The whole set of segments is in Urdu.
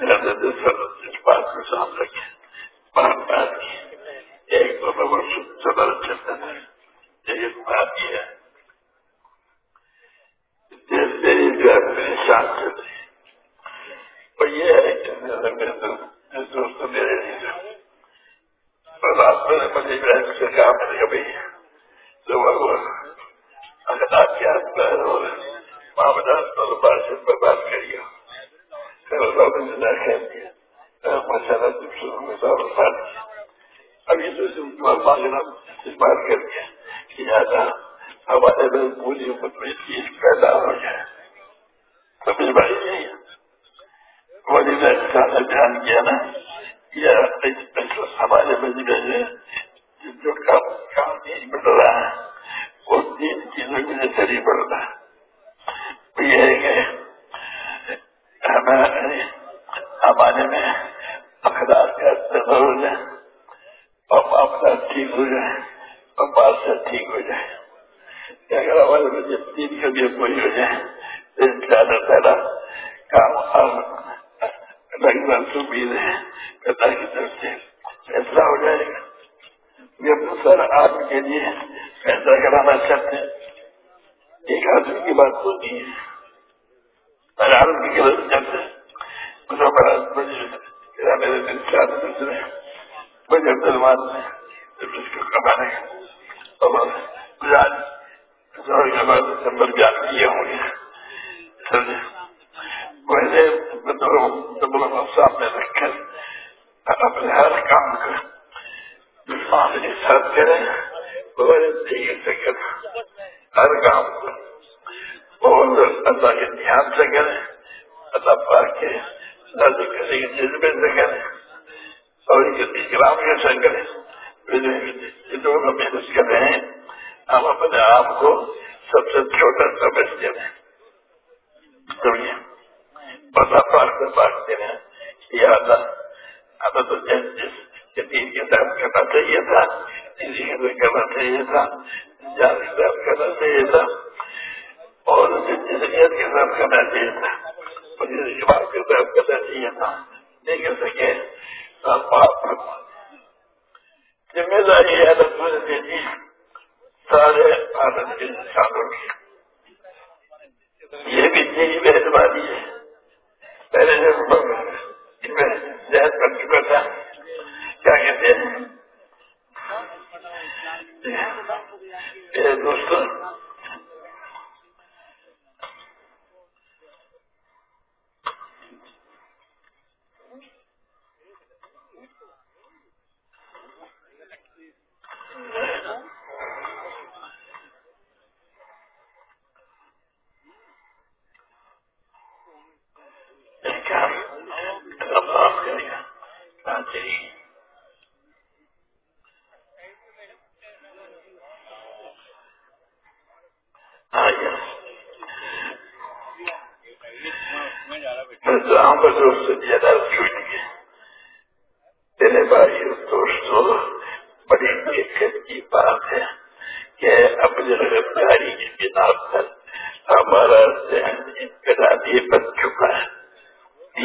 بات کو سامنے رکھے بات کی ایک تو صبر چلتا ہے، ایک بات یہ ہے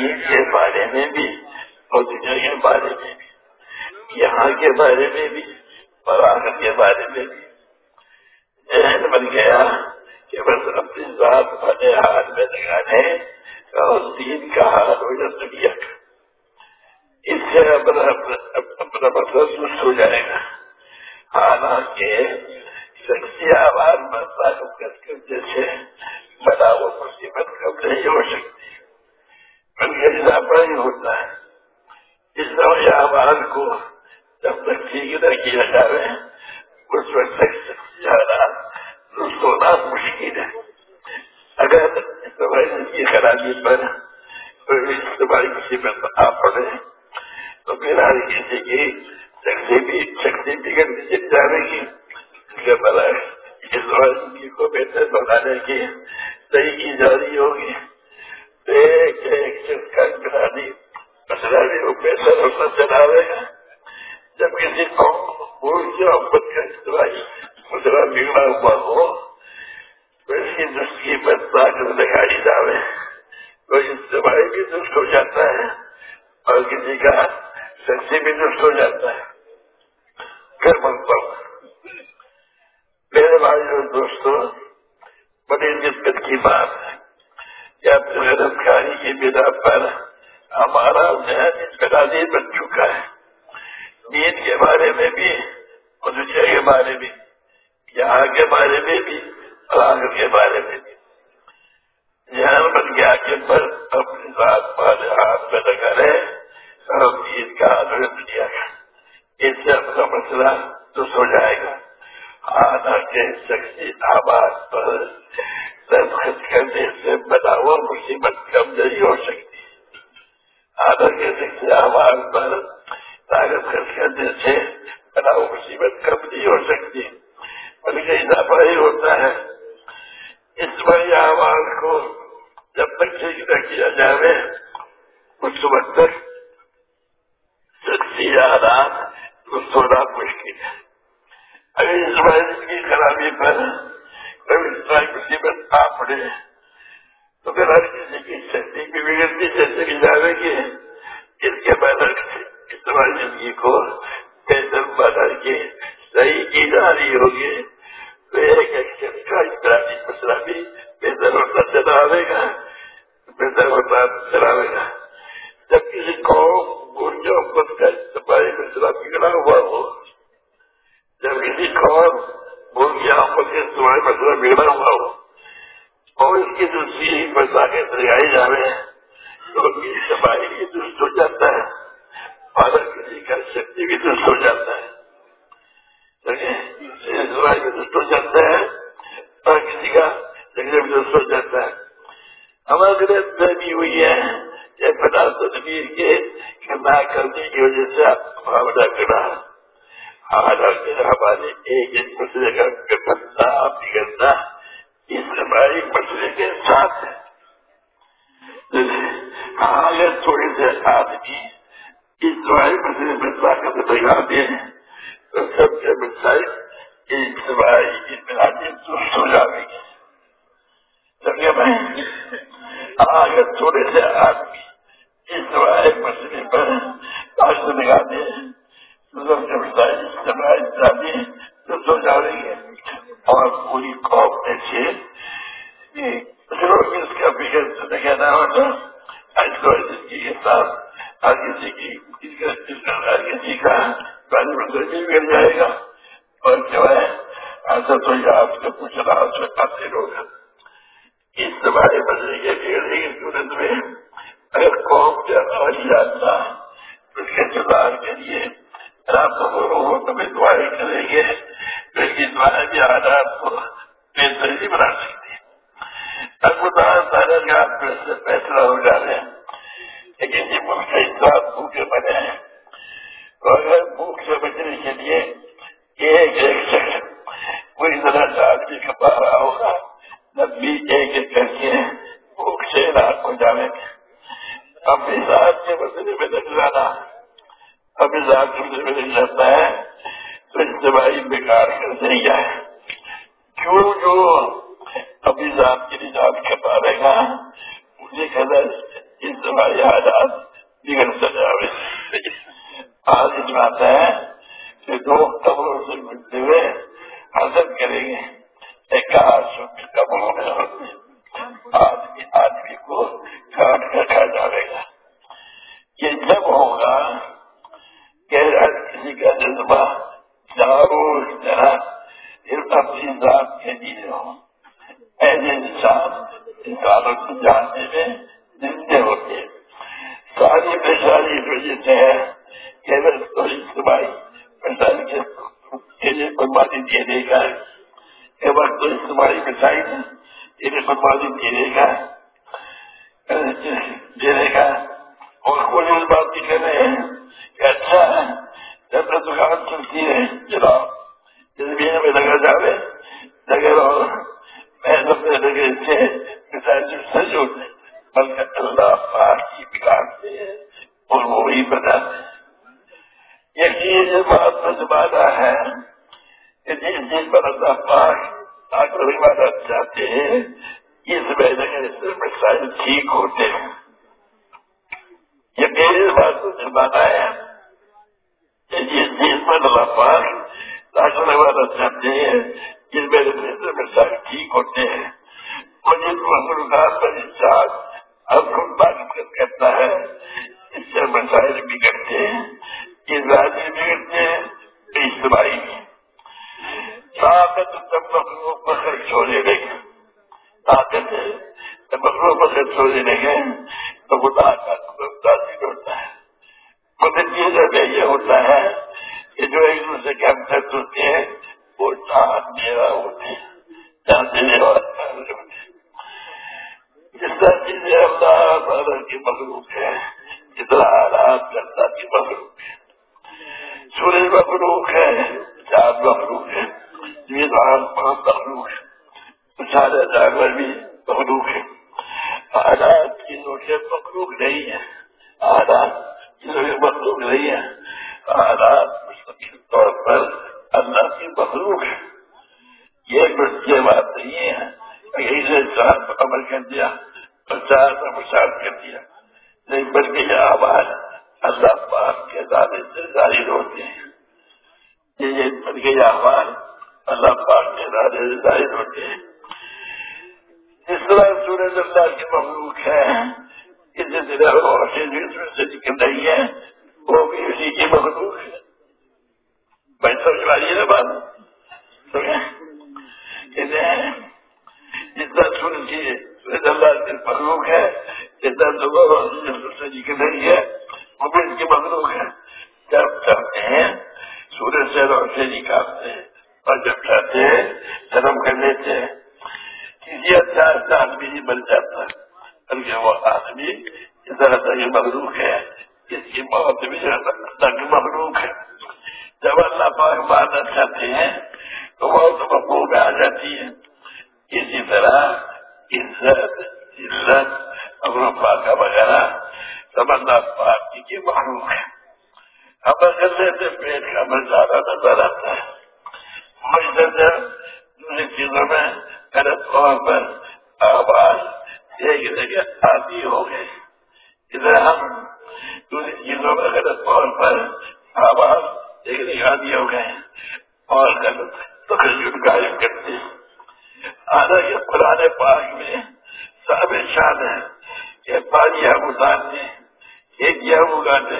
دین کے بارے میں بھی، اور دنیا کے بارے میں بھی، یہاں کے بارے میں بھی، اور آخر کے بارے میں بھی۔ ذہن بن گیا کہ بس اپنی ذات بھلے ہاتھ میں لگانے اور دین کا حال ہو جائے دنیا کا۔ اس سے اپنا اپنا مطلب سست ہو جائے گا۔ حالانکہ شخصی آواز میں طاقت کر جیسے بڑا وہ مصیبت کم نہیں ہو سکتی۔ بلکہ اضافہ ہی ہوتا ہے۔ اس نئے آواز کو جب تک ٹھیک نہ کیا جائے اس وقت تک شخصی حالات سونا مشکل ہے۔ اگر کی خرابی پر کوئی مصیبت آ پڑے، تو پھر ہر کسی کی شکتی بھی شکتی بگڑ جانے کی اس کو بہتر بنانے کی صحیح کی جاری ہوگی۔ ایک ایک شخص کا گرانی مسئلہ وہ بہتر ہونا چلاوے گا، جب کسی قوم بھول کے محبت کا استعمال مسئلہ بگڑا ہوا ہو، تو اس کی دست کی طاقت لگائی جاوے تو استعمال بھی درست ہو جاتا ہے اور کسی کا شخصی بھی درست ہو جاتا ہے۔ پھر منگتا ہوں میرے بھائی اور دوستوں بڑی نسبت کی بات ہے۔ یا کاری کی بنا پر ہمارا ذہن انفرادی بن چکا ہے۔ نیند کے بارے میں بھی اور دنیا کے بارے میں، یہاں کے بارے میں بھی اور آگے کے بارے میں بھی۔ ذہن بن گیا کہ پر اپنی ذات پر ہاتھ میں لگا رہے اور نیند کا دنیا کا۔ اس سے اپنا مسئلہ تو سو جائے گا۔ حالانکہ شخصی آباد پر دستخط کرنے سے بنا ہوا مصیبت کم نہیں ہو سکتی۔ حالانکہ شخصی آباد پر طاقت خرچ کرنے سے بنا ہوا مصیبت کم نہیں ہو سکتی۔ بلکہ اضافہ ہی ہوتا ہے۔ اس بڑی آواز کو جب تک ٹھیک نہ کیا جائے اس وقت تک شخصی حالات سونا مشکل ہے۔ اگر اس بار کی خرابی پر کبھی اس طرح مصیبت آ پڑے تو پھر ہر کسی کی شکتی کی بگڑتی جیسے کہ جانے کی اس کے بعد اس طرح زندگی کو بہتر بنا کے صحیح کی جا رہی ہوگی۔ تو ایک ایک کا انفرادی مسئلہ بھی بہتر ہوتا چلا آئے گا، بہتر ہوتا چلا آئے گا۔ جب کسی قوم، گرجوں پت کا اجتماعی مسئلہ بگڑا ہوا ہو جب کسی قوم مرغی آپس کے تمہارے مسئلہ بگڑا ہوا ہو، اور اس کی دوسری مسئلہ کے دریائی جا رہے ہیں، تو اجتماعی بھی درست ہو جاتا ہے، اور کسی کا شکتی بھی درست ہو جاتا ہے۔ درست ہو جاتا ہے، اور کسی کا بھی درست ہو جاتا ہے۔ ہمارے گھر بھی ہوئی ہے، یہ پتا تدبیر کے نہ کرنے کی وجہ سے آپ معاملہ کرا حالانکہ ہمارے ایک ایک مسئلے کا بننا بگڑنا اس ہماری مسئلے کے ساتھ ہے۔ اگر تھوڑے سے آدمی اس تمہاری مسئلے میں طاقت لگا دیں تو سب سے مسائل اجتماعی اطلاعی درست ہو جائے گی سمجھے میں اگر تھوڑے سے آدمی اس اجتماعی مسئلے پر طاقت لگا دیں پاک ظاہر ہوتے ہیں اس طرح سورج اللہ کی مخلوق ہے۔ سے نکل رہی ہے۔ وہ بھی اسی کی مخلوق ہے۔ میں سمجھ پا رہی ہے نا بات۔ جتنا سورج کی سورج اللہ کی مخلوق ہے جتنا سے نکل رہی ہے، وہ بھی اس کی مخلوق ہے۔ جب چاہتے ہیں سورج سے روشنی نکالتے ہیں۔ اور جب چاہتے ہیں شرم کر لیتے ہیں۔ کسی اچھا اچھا آدمی نہیں بن جاتا ہے۔ بلکہ وہ آدمی اس طرح سے یہ مخلوق ہے۔ اس کی موت بھی اللہ مخلوق ہے۔ جب اللہ پاک مارنا چاہتے ہیں، تو بہت مقبول میں آ جاتی ہے۔ اسی طرح عزت عزت اور پاکا وغیرہ سب اللہ پاک کی مخلوق ہے۔ ہم اگر سے پیٹ کا عمل نظر آتا ہے۔ مجھ دوسری چیزوں میں غلط طور پر آواز ایک جگہ آدھی ہو گئی ادھر ہم دوسری چیزوں میں غلط طور پر آواز ایک جگہ آدھی ہو گئے اور غلط تو قائم کرتے آدھا یہ پرانے پاک میں سب شان ہے کہ پانی ہم اتارتے ایک یہ ہم اگاتے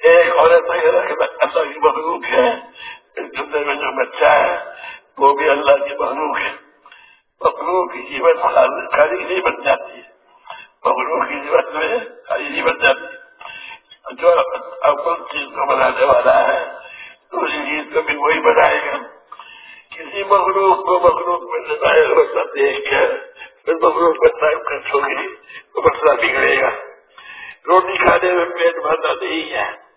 ایک عورت اللہ کی مخلوق ہے۔ اس جملے میں جو بچہ ہے، وہ بھی اللہ کی مخلوق ہے۔ مخلوق کی جیون خالی نہیں بن جاتی ہے۔ مخلوق کی جیون میں خالی نہیں بن جاتی جو اپن چیز کو بنانے والا ہے دوسری چیز کو بھی وہی بنائے گا۔ کسی مخلوق کو مخلوق میں ظاہر ہوتا دیکھ کر، پھر مخلوق میں ٹائم خرچ ہوگی تو مسئلہ بگڑے گا۔ روٹی کھانے میں پیٹ بھرنا نہیں ہے۔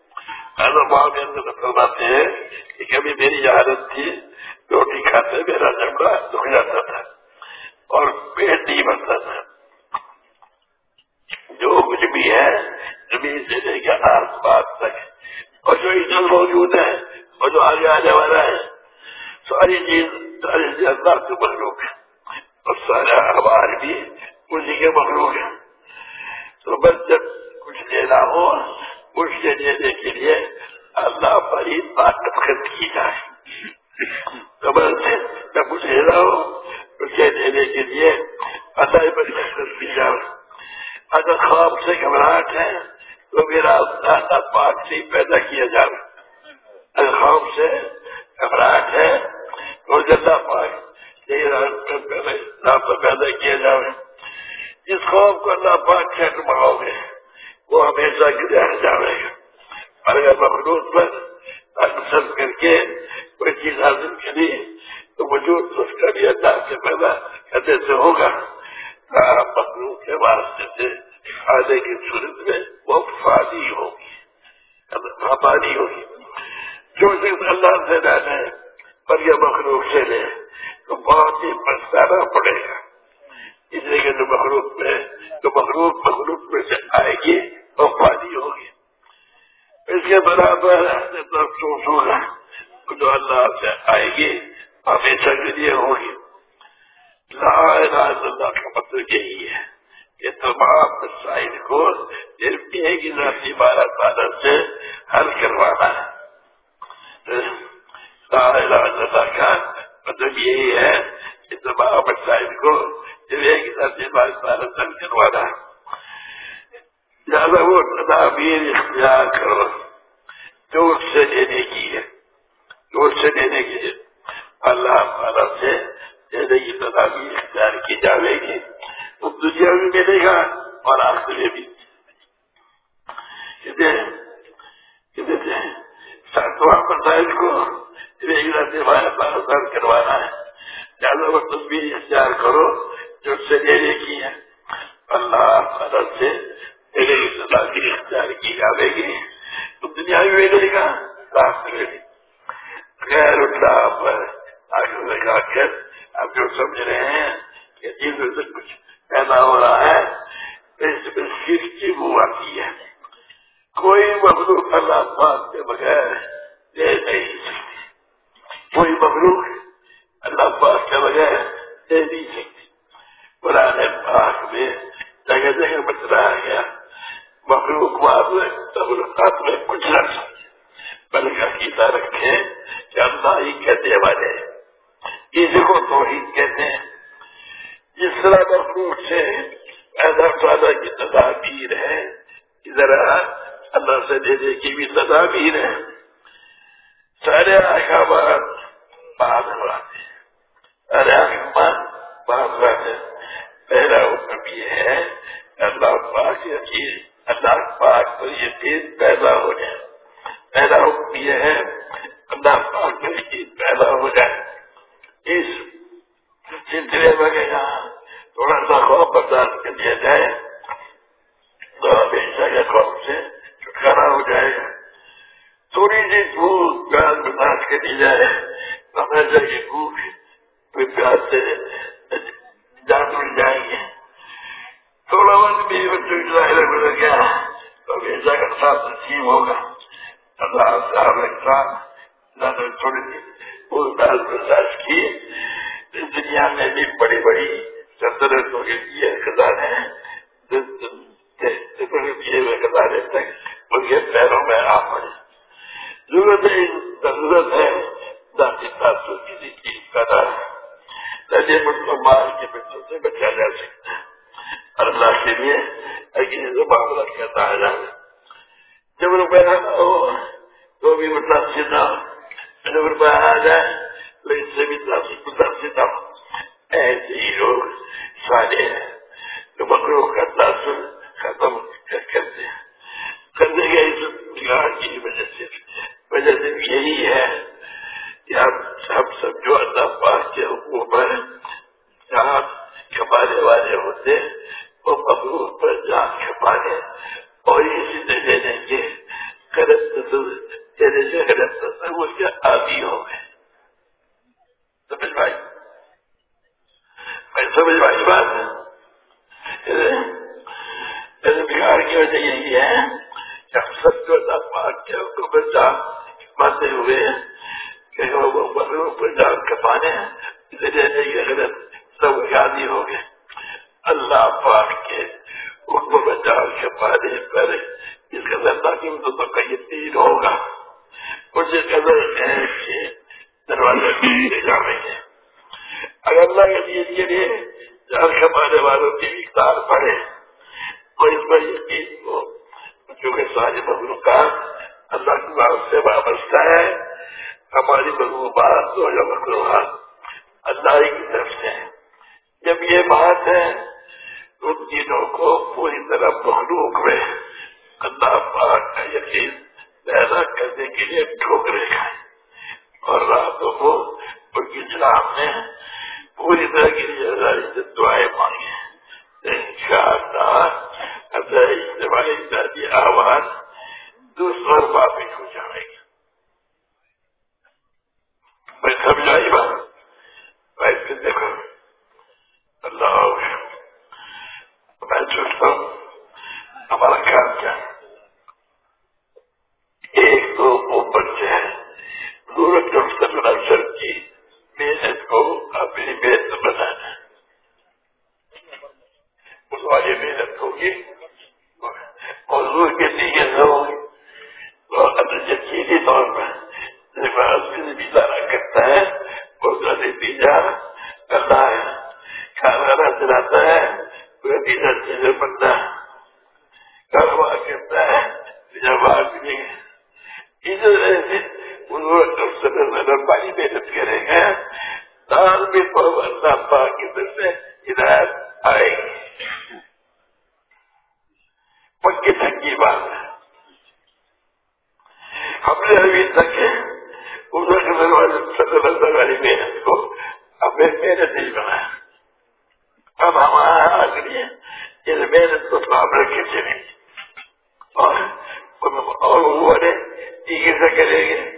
ہاں، فرماتے ہیں کہ کبھی میری عادت تھی، روٹی کھاتے میرا جمڑا دکھ جاتا تھا اور پیٹ نہیں بنتا تھا۔ جو کچھ بھی ہے، زمین سے لے کے آس پاس تک۔ اور جو ادھر موجود ہے، اور جو آگے آنے والا ہے، ساری چیز ساری چیز اللہ کے مخلوق ہے۔ اور سارا آواز بھی اسی کے مخلوق ہے۔ تو بس جب کچھ لینا ہو اس کے دینے کے لیے اللہ بڑی طاقت خرچ کی جائے۔ تو بس جب کچھ لینا ہو اس دینے کے لیے اللہ بڑی خرچ کی جائے۔ اگر خواب سے گھبراہٹ ہے تو میرا اللہ پاک سے پیدا کیا جائے۔ اگر خواب سے گھبراہٹ ہے تو اللہ پاک پیدا کیا جائے۔ جس خواب کو اللہ پاک سے ماؤ گے۔ وہ ہمیشہ کے لیے رہ جائے گا اور اگر مخلوط پر اکثر کر کے کوئی چیز حاصل کری تو وجود اس کا بھی اللہ سے پیدا کرنے سے ہوگا۔ مخلوق کے واسطے سے فائدے کی صورت میں وہ فادی ہوگی۔ آبادی ہوگی۔ جو چیز اللہ سے رہنا ہے پر یہ مخلوق سے لے، تو بہت ہی پچھتانا پڑے گا۔ اس لیے کہ مخلوق میں تو مخلوق مخلوق میں سے آئے گی اور پانی ہوگی اس کے برابر جو اللہ سے آئے گی، ہمیشہ کے لیے ہوگی لا اللہ کا مطلب یہی ہے کہ تمام سائن کو صرف ایک ہی نہ عبارت верит, Яков. مجھے قدر دروازے لے جا ہے۔ اگر اللہ کے چیز کے لیے جان کمانے والوں کی اقدار پڑے تو اس پر یقین کو چونکہ ساری مخلوقات اللہ کی نام سے وابستہ ہے ہماری مغلوبات اور مخلوقات اللہ ہی کی طرف سے جب یہ بات ہے، ان چیزوں کو پوری طرح مخلوق میں اللہ پاک کا یقین پیدا کرنے کے لیے ٹھوکرے کھائے اور راتوں کو اسلام نے پوری طرح کی ذمہ سے دعائیں مانگی ان شاء اللہ اجتماعی ذاتی آواز دوسروں واپس ہو جائے گی۔ میں سمجھائی بات میں پھر دیکھو۔ اللہ میں سوچتا ہوں۔ ہمارا کام کیا ہے؟ ضرورت کم کرنا سر کی محنت کو اپنی محنت بنانا اس والی محنت ہوگی اور حضور کے لیے ہوگی دیگر اپنے یقینی طور پر لباس میں گزارا کرتا ہے، اور کا نتیجہ کرتا ہے۔ کھانا چلاتا ہے نتیجہ چیزیں بنتا ہے۔ کاروبار کرتا ہے نظام ایسی آدمی پانی محنت کرے گا دال بھی اللہ پاک کی طرف سے ہدایت آئے۔ گی پکی تھکی بات ہے۔ ہم نے ابھی تک والی محنت کو ہمیں محنت نہیں بنایا اب ہمارا آخری اس محنت کو سامنے کھینچے نہیں اور وہ سے کریں گے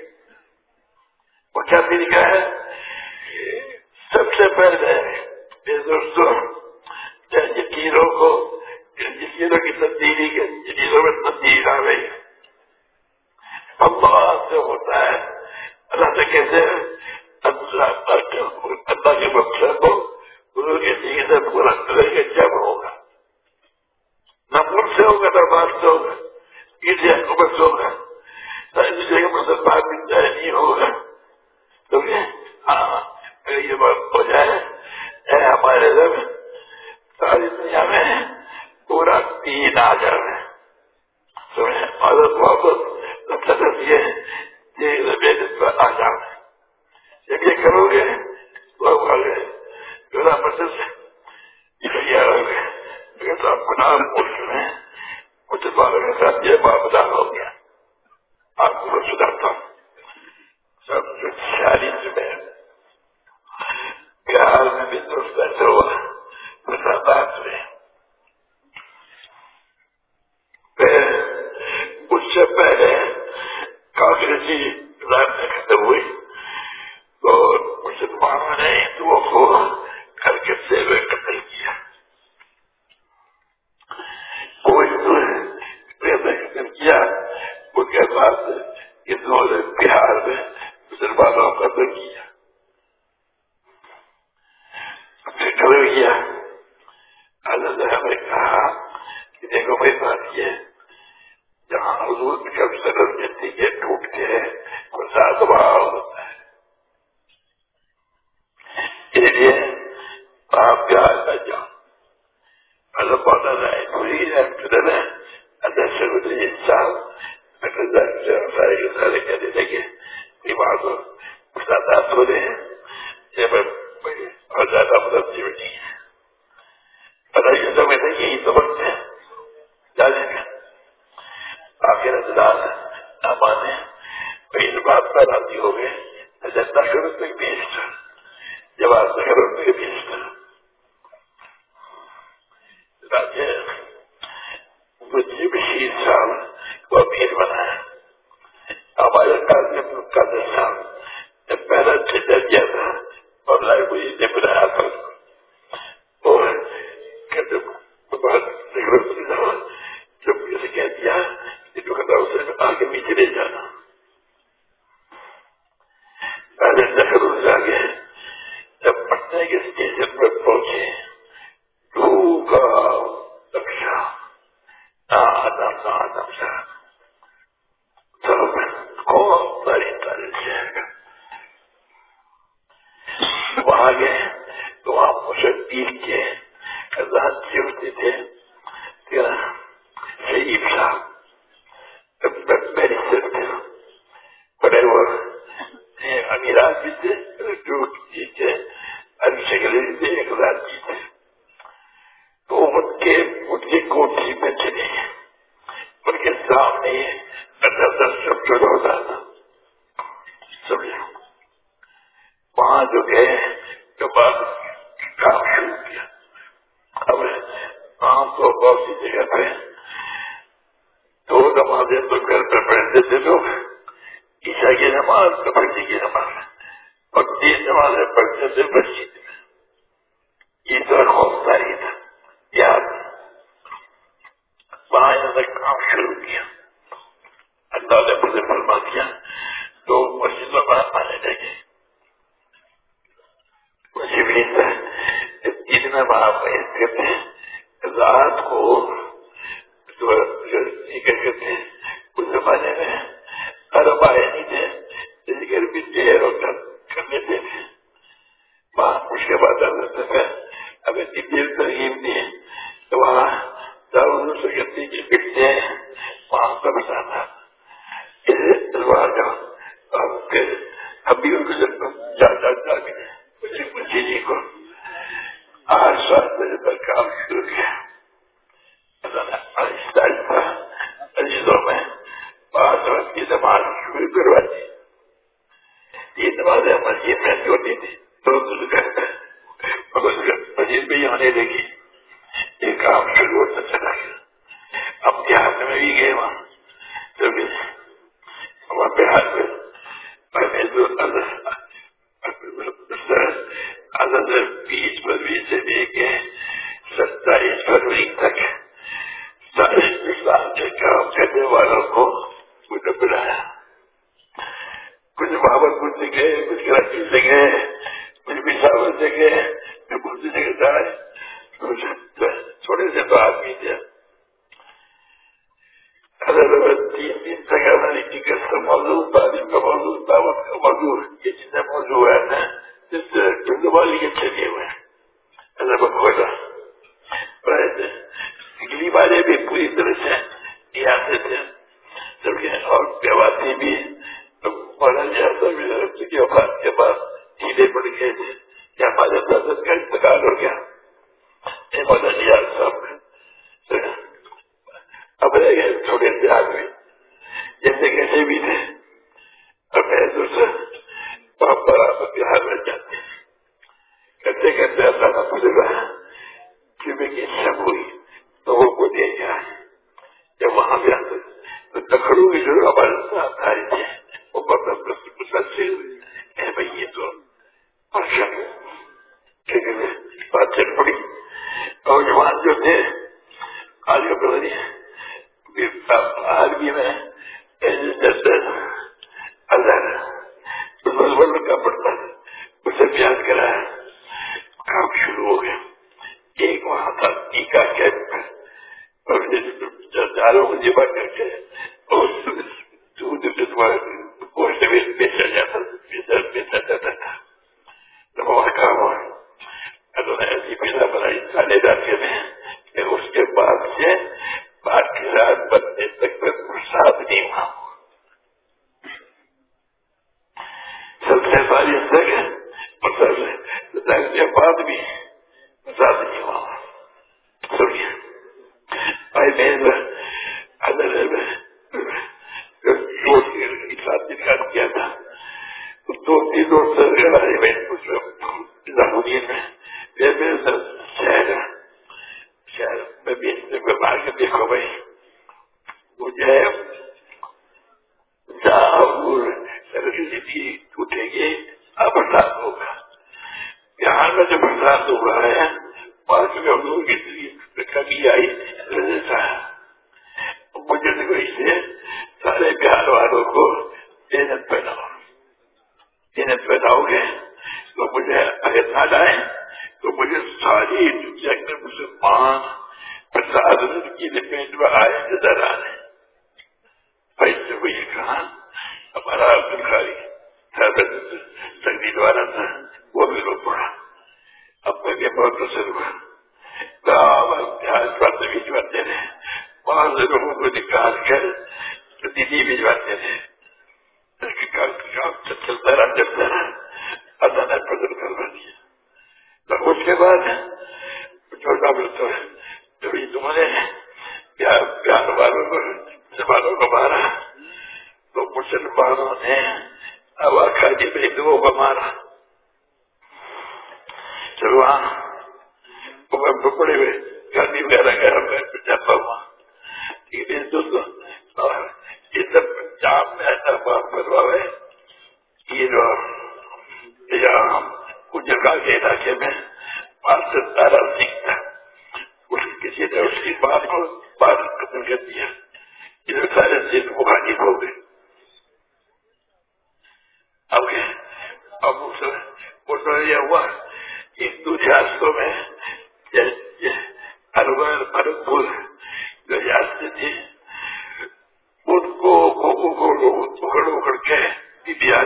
وہ کیا طریقہ ہے؟ سب سے پہلے میرے دوستوں یقینوں کو یقینوں کی تبدیلی کے یقینوں میں تبدیلی آ گئی۔ اللہ سے ہوتا ہے۔ اللہ سے کیسے اللہ کے مقصد کو گرو کے چیز سے پورا کریں گے، جب ہوگا۔ نہ ملک سے ہوگا، نہ بات سے ہوگا، کسی حکومت سے ہوگا، نہ جگہ مسلمان بھی نہیں ہوگا۔ تو ہاں یہ بات ہو جائے ہمارے ساری دنیا میں پورا تین آ جائے عادت واپس یہ جب یہ کرو گے تو آگے مدد آپ کو نام پوچھ بارے کے ساتھ یہ باپدار ہو گیا۔ آپ کو سدھارتا ہوں۔ سب جو چالیس میں بہار میں بھی دوست بیٹھا ہوا مسافات میں اس سے پہلے کانگریس جی رات ختم ہوئی تو مسلمانوں نے ہندوؤں کو کر کے سیوے قتل کیا۔ کوئی قتل کیا ان کے بعد ہندوؤں نے بہار میں مسلمانوں کا بگیا پھر کبھی گیا اللہ نے ہمیں کہا کہ دیکھو بھائی بات یہ جہاں حضور کی کب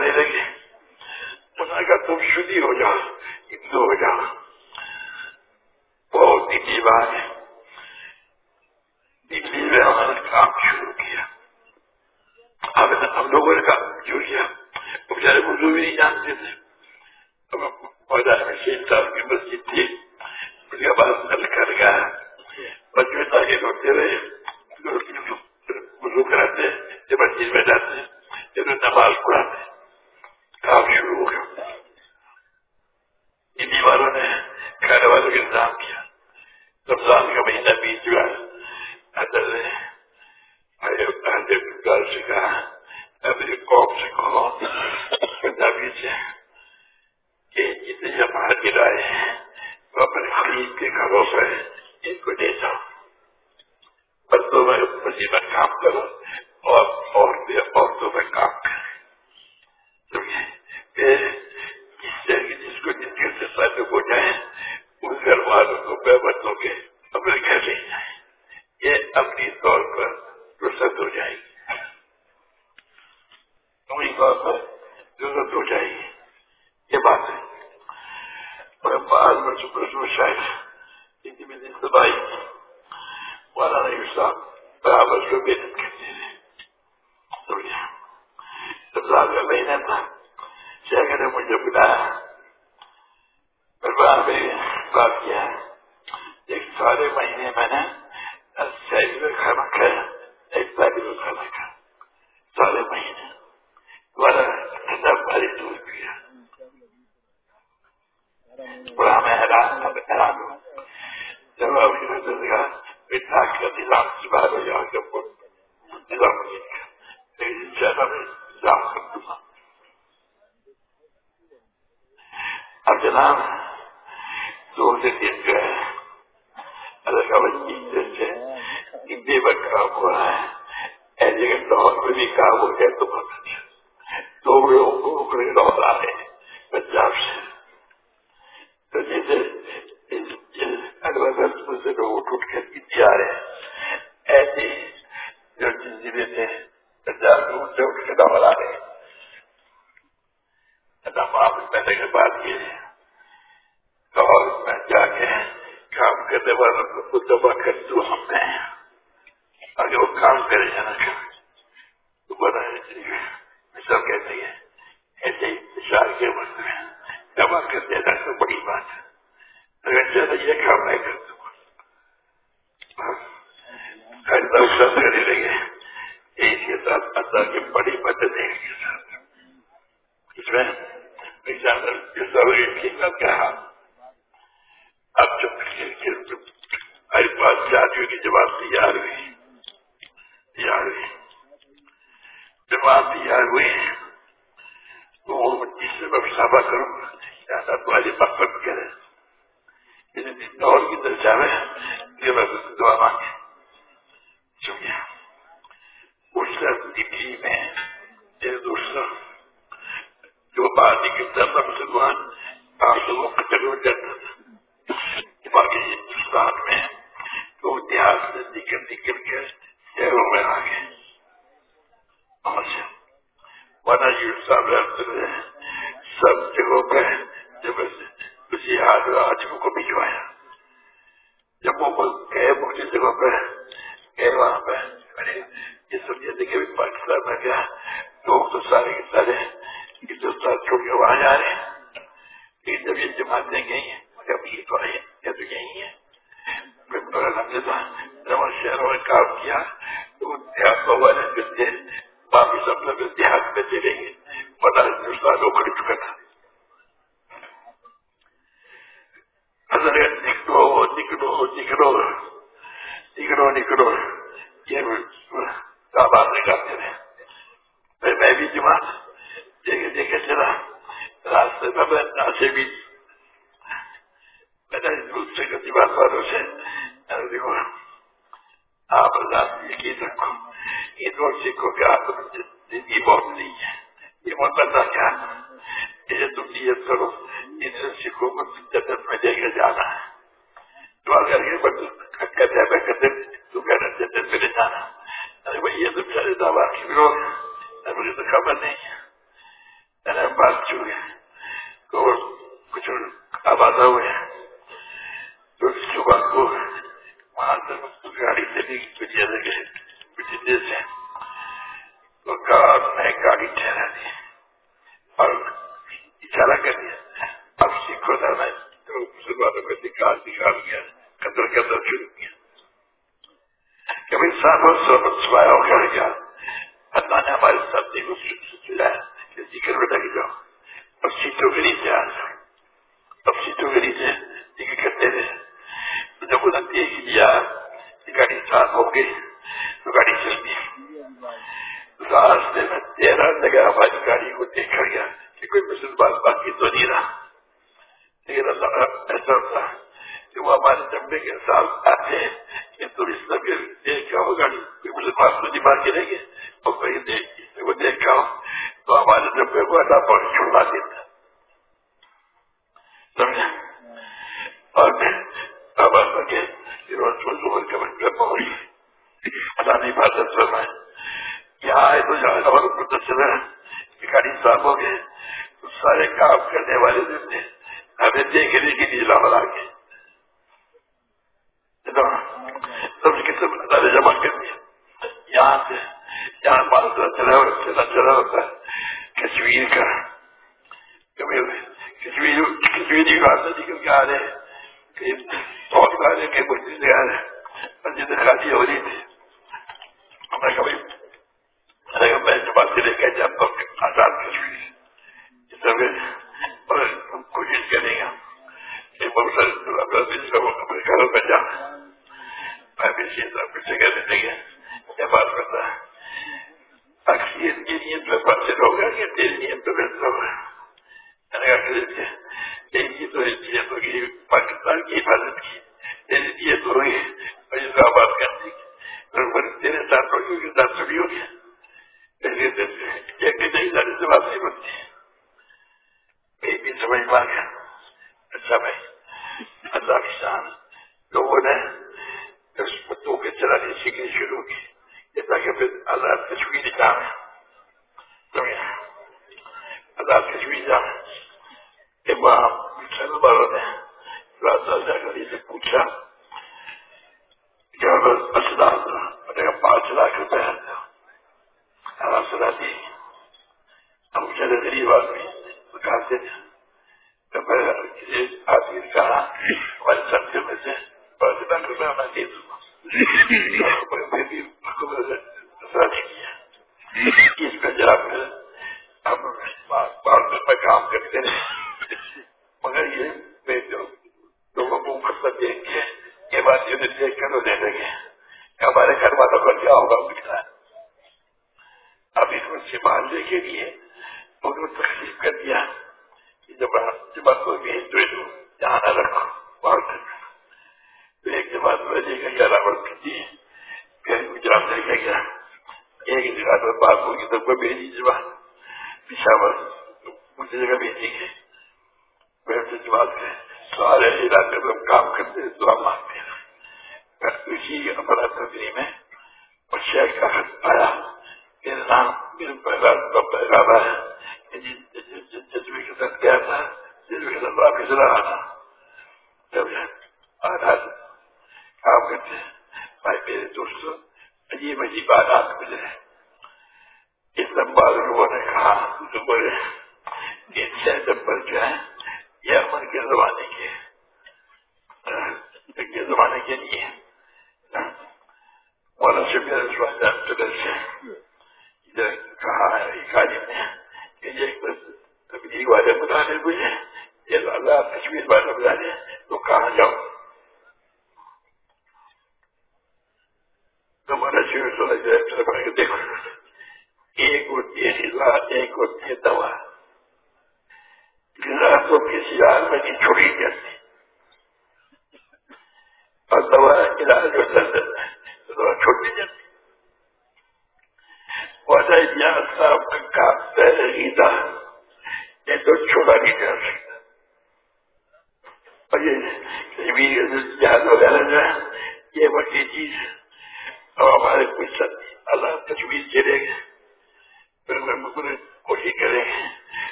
آنے لگے انہوں نے کہا تم شدی ہو جاؤ۔ سب جگہوں پہ جب کسی حال آدمیوں کو بھجوایا جب وہ گئے مختلف جگہ پہ گئے وہاں پہ ارے یعنی یہ سب جیسے کہ پاکستان میں گیا لوگ تو سارے کے سارے ہندوستان چھوڑ کے وہاں جا رہے ہیں۔ لیکن جب یہ جماعت نہیں گئی ہیں جب یہ تو آئی ہے یہ تو یہی ہے شہروں میں کام کیا، تو دیہات واپس اپنے دیہات میں چلے گے بڑا ہندوستان کو چکا تھا۔ نکلو نکلو نکلو نکلو نکلو یہ کاروبار نکالتے رہے پھر میں بھی جمع دیکھے دیکھے چلا۔ راستے میں میں ناسے بھی میں نے دوسرے کے دیوار والوں سے دیکھو، آپ اللہ یقین رکھو۔ ان اور سیکھو کہ آپ زندگی بہت نہیں ہے۔ یہ مطلب متنا کیا؟ یہ تم نیت کرو، ان سے سکھو مت جنت میں لے کے جانا ہے۔ تو اگر یہ کرنے میں کرنے تو کہنا جنت میں لے جانا ارے بھائی، یہ تو میرے دعوا کی لوگ ہے۔ مجھے تو خبر نہیں ہے۔ ارے بات چوک ہے؟ اور کچھ آبادہ ہوئے ہیں۔ تو صبح کو وہاں سے گاڑی سے کی دنیا جیسے کہ کچھ دیتے نے گاڑی ٹھہرا دی۔ اور اشارہ کر دیا۔ اب سیکھو دادا تو مسلمانوں کو نکال نکال گیا قدر قدر شروع کیا۔ کبھی انسان اور سب سوایا ہو کر گیا اللہ نے ہمارے سامنے کو سلایا کہ ذکر میں لگ جاؤ۔ اب سیٹوں کے نیچے آ جاؤ اب سیٹوں کے نیچے ذکر کرتے تھے جب انہوں دیکھ لیا گاڑی صاف ہو گئی، تو گاڑی چل گئی راستے میں تیرہ جگہ ہماری گاڑی کو دیکھ کر گیا کہ کوئی مسلمان باقی تو نہیں رہا۔ لیکن اللہ ایسا ہوتا کہ وہ ہمارے ڈبے کے ساتھ آتے ہیں کہ ٹورسٹ دیکھ ہو گاڑی، کوئی مسلمان تو نہیں مار کے رہیں گے اور کوئی دیکھ وہ دیکھا ہو، تو ہمارے ڈبے کو اللہ پانی چھوڑا دیتا سمجھا اور اب اللہ کے روز کا مطلب پہنچ اللہ نے حفاظت فرمائے یہاں آئے تو جہاں ہمارے کو پتہ چلا کہ گاڑی ہو گئے۔ سارے کام کرنے والے دن نے ہمیں دیکھنے کے لیے لاؤ لا کے سب کے سب اللہ جمع کر دیا۔ یہاں سے یہاں مال چلا چلا چلا ہوتا ہے، کشمیر کا۔ کشمیر کشمیری بات سے نکل کے آ رہے کہ بہت آ رہے کہ مسجد آ رہے مسجد خالی ہو رہی تھی۔ ہمیں کبھی میں جماعت سے لے آزاد کشمیر اور ہم کوشش کریں گے۔ کہ گھروں میں جانا میں بھی پیچھے کہہ دیتے گے یہ بات کرتا ہے اکثریت کی نیت میں بچے ہوگا کہ تیری نیت تو بہتر ہوگا؟ تیری تو نیت ہوگی پاکستان کی حفاظت کی۔ تیری نیت ہوگی اور اس کا آباد کرنے کی تیرے ساتھ ہوگی اس کے ساتھ سبھی ہوگی نہیں جانے سے بات نہیں بنتی۔ کہیں بھی سمجھ پا گیا اچھا بھائی، اللہ لوگوں نے اس پتوں کے چلانے سیکھنی شروع کی۔ تاکہ پھر آزاد کشمیر جانا آزاد کشمیر جانا جام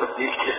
تبدیل کیا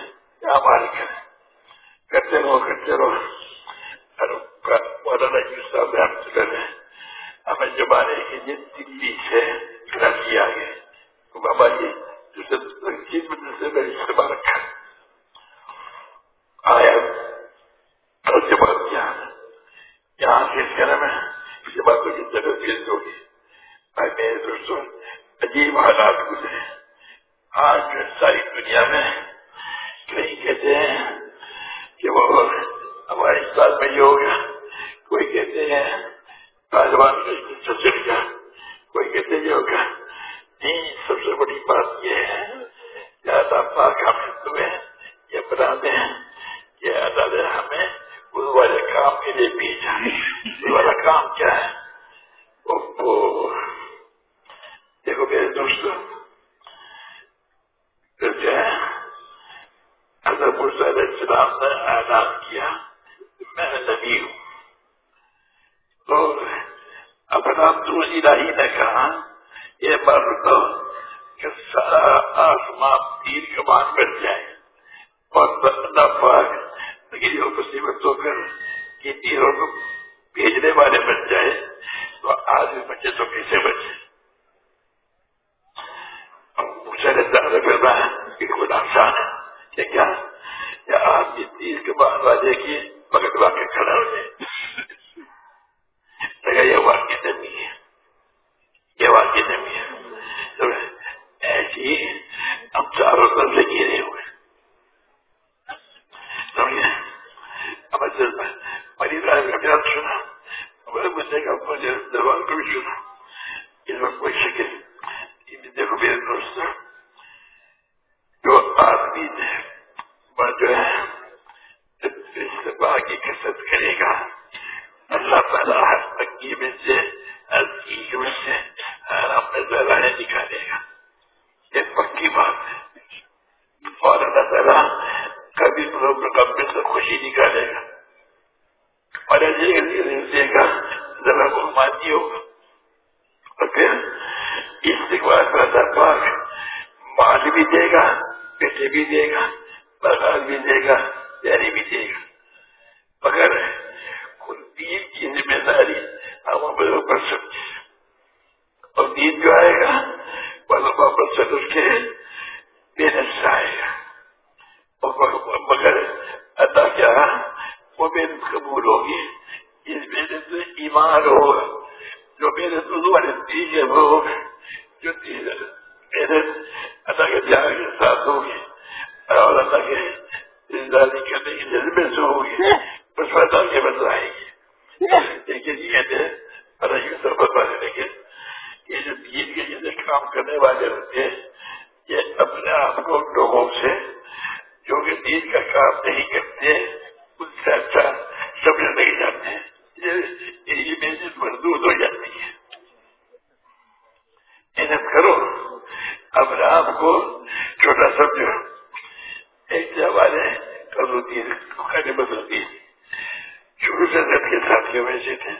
گزرت کے ساتھ کے ویسے تھے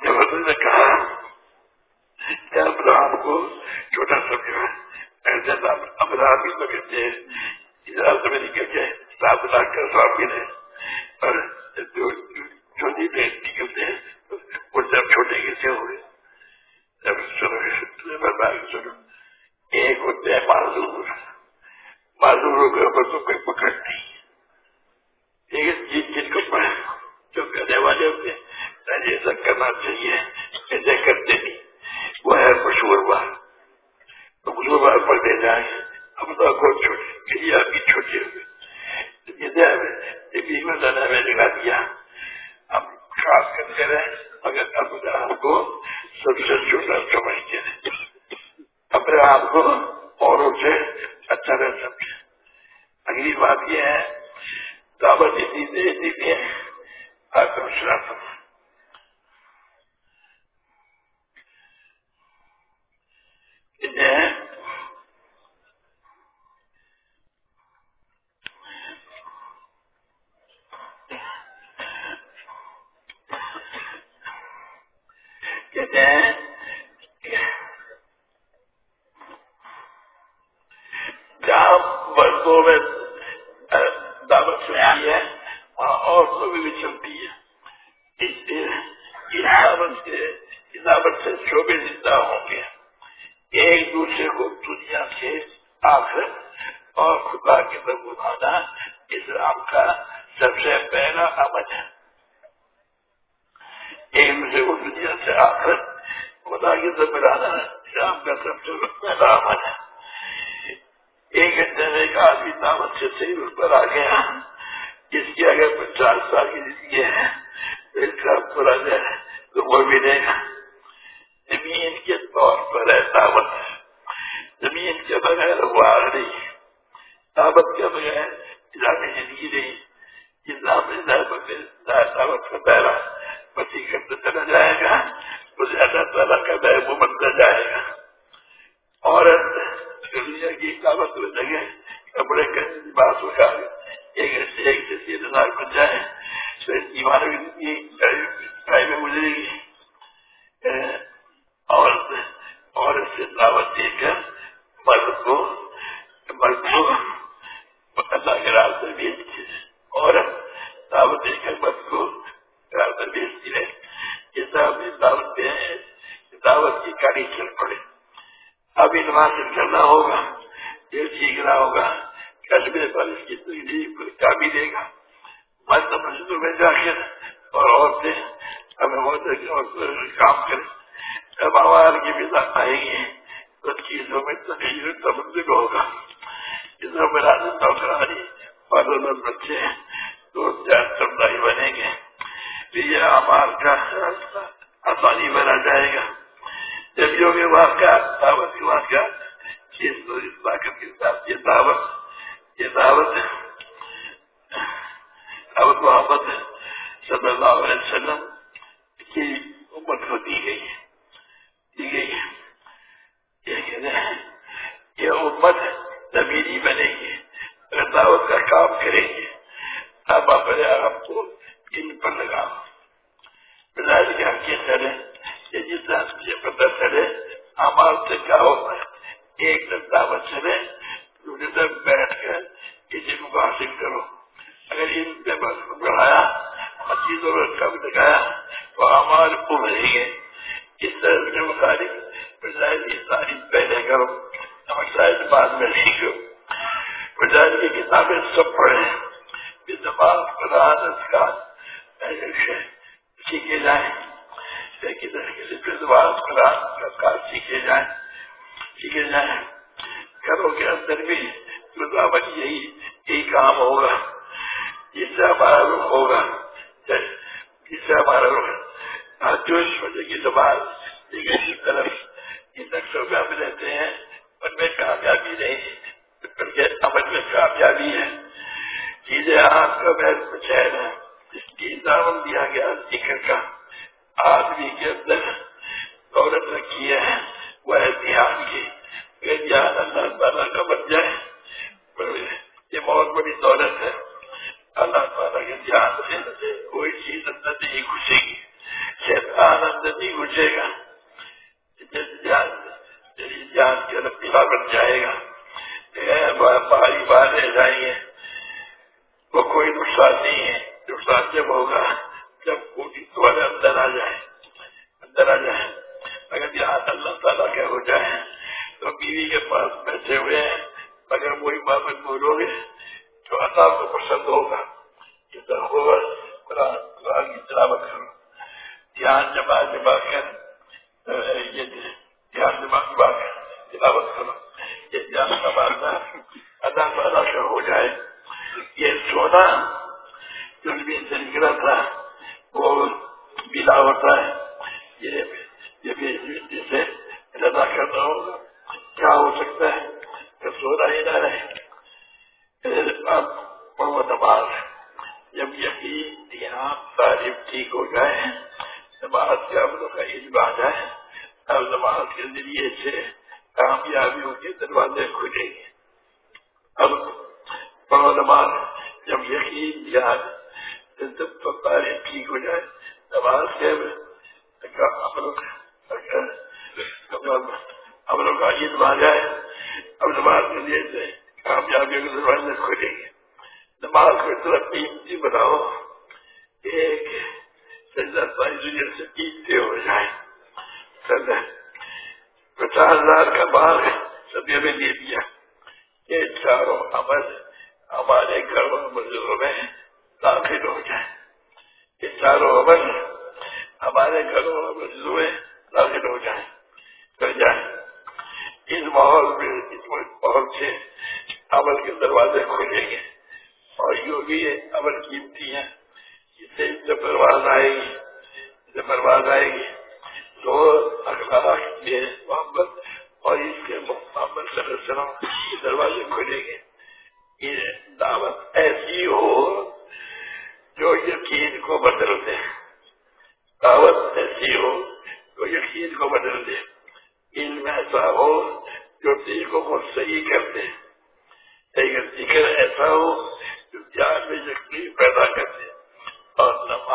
جب انہوں نے کہا کہ آپ کو چھوٹا سمجھا ابراہم بھی تو کہتے ہیں امریکہ کا اور جو چھوٹی پیٹ نکلتے ہیں، وہ جب چھوٹے کیسے ہوئے۔ جب سنو ایک ہوتے ہیں معذور۔ معذوروں کے اوپر تو کوئی پکڑ نہیں ٹھیک دشمن جو کرنے والے ہوتے ہیں ایسا کرنا چاہیے، ایسے کرتے نہیں۔ وہ ہے مشہور بار۔ مشہور بار پر دے جائیں ہم تو کو چھوٹے آدمی چھوٹے ہوئے جسے میں دادا میں لگا دیا۔ ہم خاص کرتے رہے، مگر ہم آپ کو سب سے چھوٹا سمجھتے رہے اپنے آپ کو اوروں سے اچھا رہ سمجھے اگلی بات یہ ہے طابت يدي يدي بيه هذا مش العفو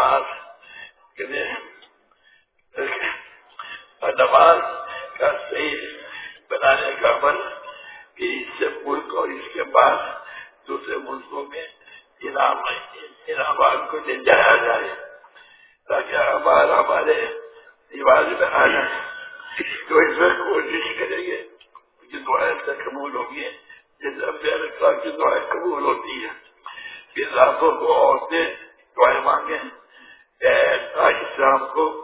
نماز کے اور نماز کا صحیح بنانے کا عمل کہ اس سے ملک اور اس کے بعد دوسرے ملکوں میں انعام انعام کو لے جایا جائے تاکہ ہمارا ہمارے رواج میں آ جائے تو اس میں کوشش کریں گے کہ دعائیں سے قبول ہوگی جیسے میرے ساتھ کی دعائیں قبول ہوتی ہیں۔ کہ راتوں کو عورتیں دعائیں مانگیں۔ Sache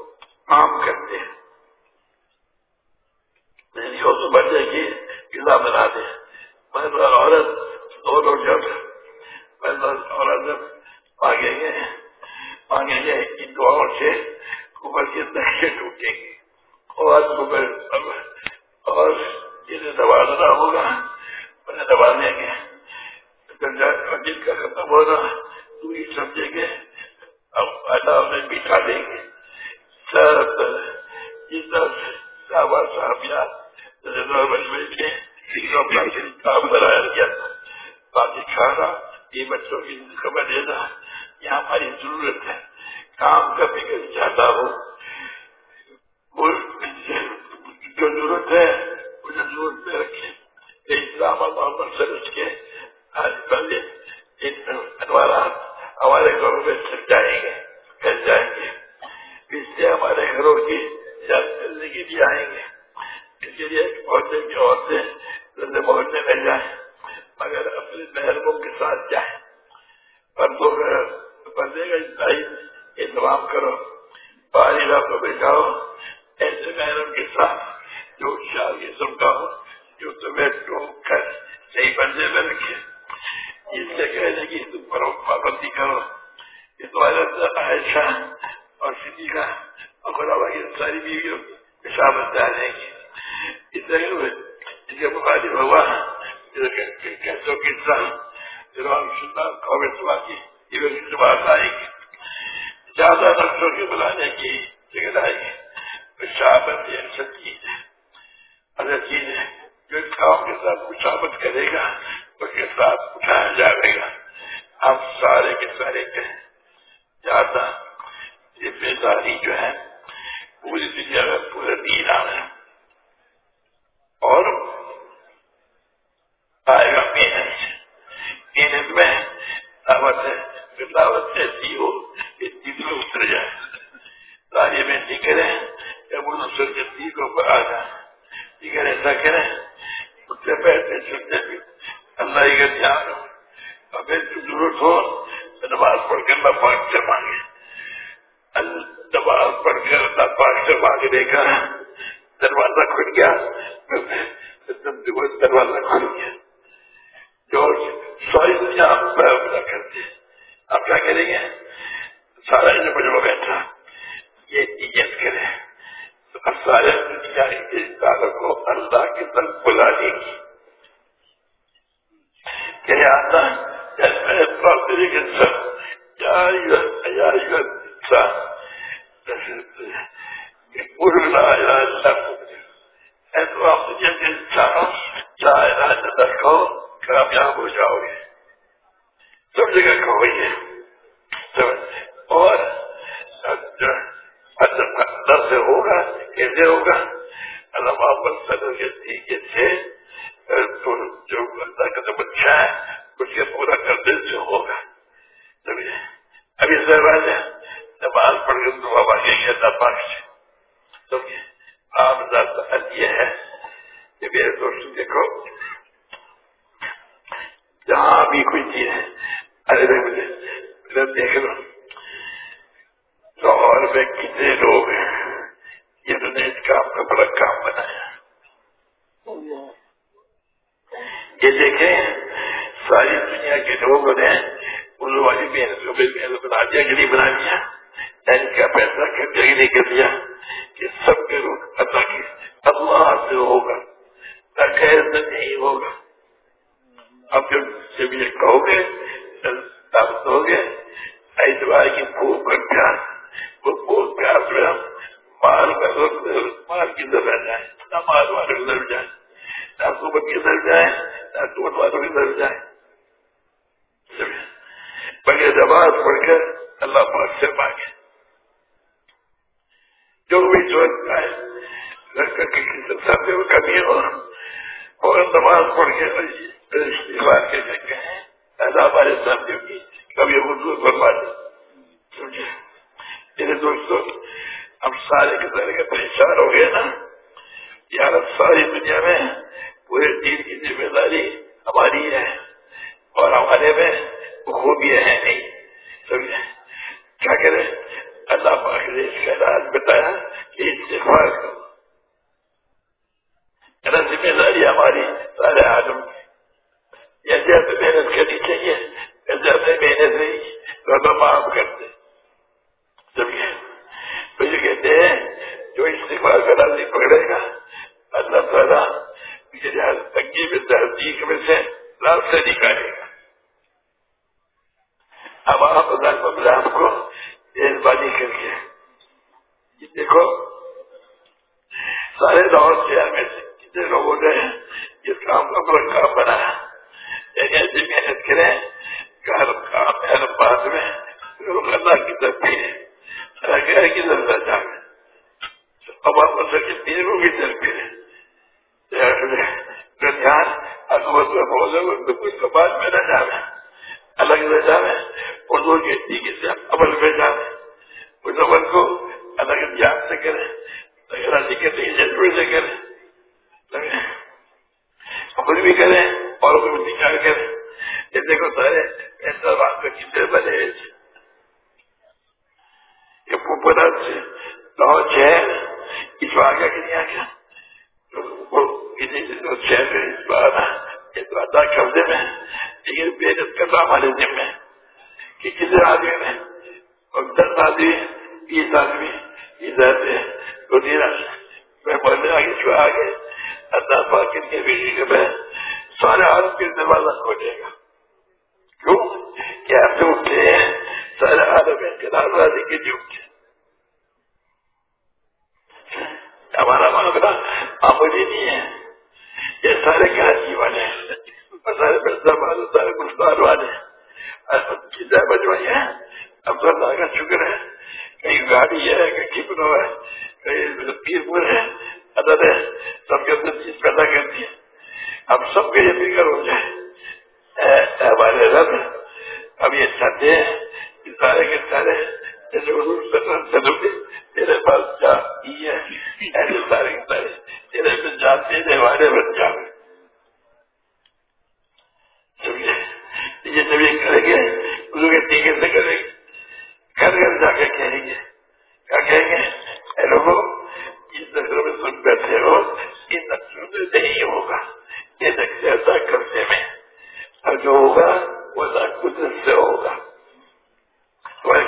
ස්වභාවික اندر اچھا سے ہوگا، کیسے ہوگا؟ اللہ محمد صدر کے طریقے سے جو اللہ کا جو بچہ ہے، اس کے پورا کرنے سے ہوگا۔ ابھی سر ہے۔ نماز پڑھ کر دعا مانگیں گے اللہ پاک سے تو آپ ذات یہ ہے کہ میرے دوست، دیکھو۔ جہاں بھی کوئی چیز ہے، ارے مجھے دیکھ لو لاہور میں کتنے لوگ ہیں۔ جنہوں نے اس کام کا بڑا کام بنایا۔ یہ دیکھیں، ساری دنیا کے لوگوں نے ان والی محنت بنا دیا کہ نہیں بنا دیا۔ ان کا پیسہ خرچہ ہی نہیں کر دیا کہ سب کے لوگ اللہ کی، اللہ سے ہوگا۔ خیر سے نہیں ہوگا۔ اب جب جب یہ کہو گے ثابت ہو گئے ایتوار کی پھول کا پیاس وہ پیاس میں ہم مال کا مال کی جائے نہ مال والے کی جائے نہ صوبت کی نہ والوں کی بغیر نماز پڑھ کر اللہ پاک سے مانگے جو بھی سوچتا ہے کسی سب میں کمی ہو۔ اور نماز پڑھ کے استعمال کے اللہ ہمارے ساتھیوں کی کبھی حضور فرما دے سمجھے؟ میرے دوستوں ہم سارے کے سارے کے پریشان ہو گئے نا۔ یار ساری دنیا میں پورے دین کی ذمہ داری ہماری ہے اور ہمارے میں خوبیاں ہیں نہیں۔ سمجھے؟ کیا کرے اللہ پاک نے اس کا راج بتایا کہ استفار کرو۔ ذمہ داری ہماری سارے آدم کی۔ جیسے محنت کرنی چاہیے جیسے محنت نہیں تو معاف کرتے کہتے ہیں جو استعمال کا راضی پکڑے گا۔ اللہ تعالیٰ تنگی میں تحقیق میں سے رات نکالے گا۔ اب آپ اللہ کو مہربانی کر کے۔ یہ دیکھو، سارے دور سے میں سے کتنے لوگوں نے اس کام کا بڑا کام بنایا۔ یعنی ایسی محنت کریں کہ ہر کام، ہر بات میں لوگ اللہ کی تصویر ہے کی ضرورت جا اب آپ سکے تینوں کی تصویر ہے۔ دھیان حکومت میں بہت بعد میں نہ جانا۔ الگ نہ جانا۔ اردو کے طریقے سے عمل میں جانا۔ اس عمل کو الگ دھیان سے کریں۔ ضرور سے کریں۔ خود بھی کریں اور بھی نکال کریں۔ یہ دیکھو سارے ایسا میں کتنے بنے یہ پوپنا سے لاہور شہر اس بار کا کہ نہیں آ گیا شہر اس بار اس بار قبضے میں، لیکن محنت کرنا ہمارے ذمہ کہ کتنے آدمی میں؟ اور دس آدمی، بیس آدمی بیس آدمی ادھر میں بولنے آگے جو آگے اللہ پاک کے بھی میں سارے عالم کے دروازہ کھولے گا۔ کیوں؟ کہ آپ جو اٹھتے ہیں سارے عالم کے راضی کے جو اٹھتے ہمارا معاملہ معمولی نہیں ہے۔ یہ سارے کراچی والے ہیں۔ سارے مرزا والے، سارے گلزار والے چیزیں بجوائی ہیں اب تو اللہ کا شکر ہے۔ کہیں گاڑی ہے، کہیں کپڑا ہے، کہیں پیر پور ہے ادر ہے۔ سب کے اندر چیز پیدا کرتی ہے۔ اب سب کے یہ فکر ہو جائے۔ ہمارے رب اب یہ چاہتے ہیں کہ سارے کے سارے جیسے حضور صلی اللہ علیہ وسلم تیرے پاس ایسے سارے سارے تیرے پہ جاتے تھے ہمارے بن جاؤ یہ کریں گے اس کے ٹیکے سے کریں گے گھر گھر جا کے کہیں گے۔ کیا کہیں گے؟ اے لوگوں اس نقل میں سن بیٹھے ہو، یہ نقل میں نہیں ہوگا۔ یہ نقل ایسا کرنے میں۔ اور جو ہوگا، وہ قدرت سے ہوگا۔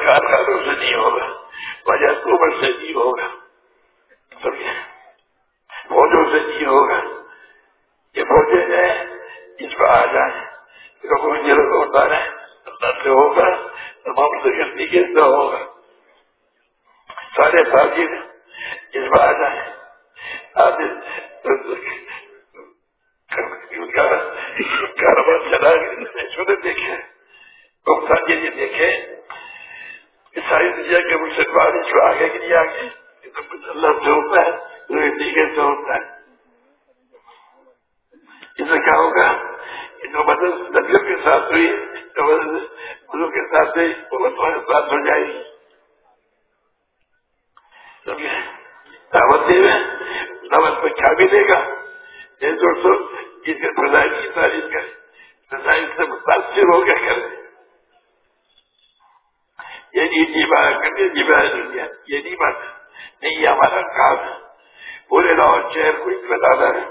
وہ کارخانوں سے نہیں ہوگا۔ وجہ کوبر سے نہیں ہوگا۔ سمجھے؟ فوجوں سے نہیں ہوگا۔ یہ فوجیں ہیں اس کو آ جائیں۔ لوگوں کو ضرورت ہوتا ہے۔ اللہ سے ہوگا۔ تمام سے طریقے سے ہوگا۔ سارے تاجر اس میں آ جائیں۔ آج کاروبار چلا چھوٹے دیکھے لوگ تاجر دیکھے کہ ساری دنیا کے مسلمان اس کو آگے کے لیے آگے اللہ سے ہوتا ہے طریقے سے ہوتا ہے، اس سے کیا ہوگا؟ جو مدد مطلب نبیوں کے ساتھ ہوئی جو مدد گرو کے ساتھ ہوئی وہ تمہارے ساتھ ہو جائے گی۔ دعوت دے میں دعوت میں کیا ملے گا؟ یہ دوستوں اس کے فضائی کی تعریف کرے فضائی سے متاثر ہو گیا کرے یہ نہیں جی بات کرتے جی بات دنیا یہ نہیں بات نہیں یہ ہمارا کام ہے پورے لاہور شہر کو بتانا ہے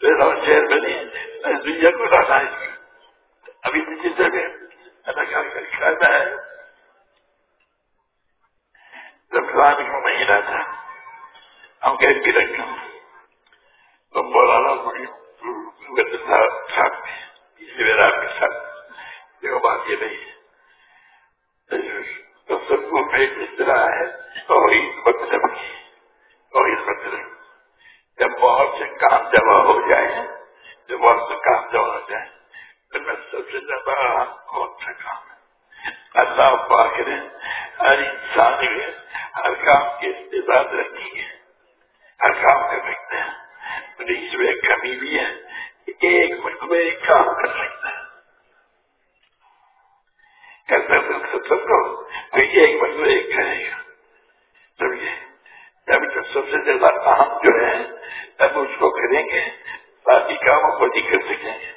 پورے لاہور شہر میں نہیں دنیا کو لانا ہے ابھی نیچے سے بھی کھانا ہے رمضان کا مہینہ تھا ہم کہیں بھی رکھا تو مولانا بڑی صاحب میرا آپ کے ساتھ دیکھو بات یہ نہیں ہے تو سب کو ایک اس طرح ہے اور اس مطلب کی اور اس مطلب جب بہت سے کام جمع ہو جائے جب بہت سے کام جمع ہو جائے تو میں سب سے زیادہ کون سا کام ہے اللہ پاک نے ہر انسان میں ہر کام کی استعداد رکھی ہے ہر کام کر سکتے ہیں اس میں کمی بھی ہے ایک منٹ میں ایک کام کر سکتا ہے سب کو یہ ایک منٹ میں ایک کرے گا سمجھے ابھی تک سب سے زیادہ کام جو ہے اب اس کو کریں گے، باقی کاموں کو نہیں کر سکیں گے۔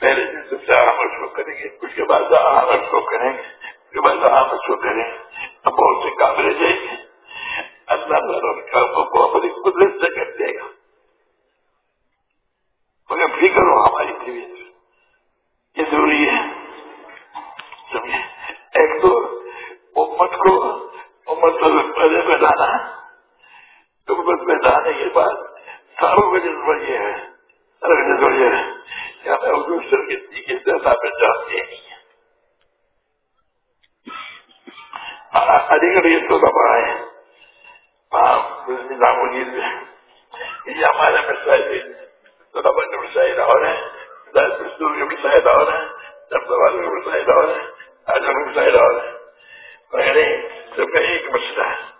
پہلے دن سب سے عام اس کو کریں گے، اس کے بعد عام اس کو کریں گے، اس کے بعد عام اس کو کریں گے، اب بہت سے کام رہ جائیں گے۔ اللہ تعالیٰ کاموں کو اپنی قدرت سے کر دے گا۔ مگر فکر ہو ہماری طبیعت۔ یہ ضروری ہے۔ ایک تو امت کو امت کو پہلے میں لانا امت میں لانے کے بعد ساروں کا جذبہ یہ ہے ساروں کا جذبہ یہ ہے۔ کہ ہمیں اردو کے جانتے نہیں علی گڑھ یہ تو دبا ہے۔ نظام الدین میں یہ ہمارے مسائل طلبا کے مسائل اور ہیں مسائل اور ہیں دفتر کے مسائل اور ہیں۔ ایسا مسئلہ مسائل اور ہیں سب کا ایک مسئلہ ہے۔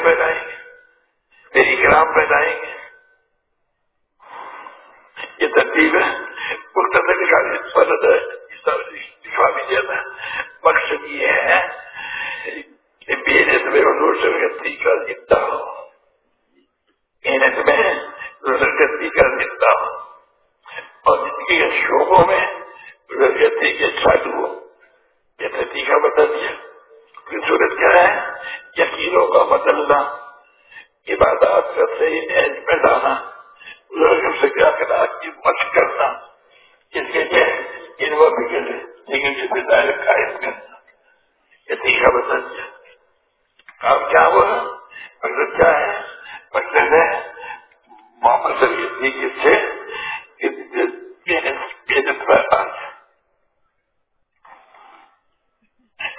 پھر جیگر گے پھر اکرام میں گے۔ یہ ترتیب ہے۔ مختصر دکھا بھی دیا مقصد یہ ہے کہ محنت میں حضور سے سرگتی کا زندہ ہو۔ محنت میں سرگتی کا زندہ ہو۔ اور زندگی کے شعبوں میں سرگتی کے چالو ہو۔ یہ طریقہ بتا دیا کہ صورت کیا ہے؟ یقینوں کا بدلنا عبادات کا صحیح نیج میں لانا لوگوں سے کیا کرنا کی مشق کرنا اس کے لیے ان وہ بھی لیکن ذمہ داری قائم کرنا یہ طریقہ بتا دیا کام کیا ہوا مقصد کیا ہے مقصد ہے محمد صلی اللہ سے محنت پر آ جائے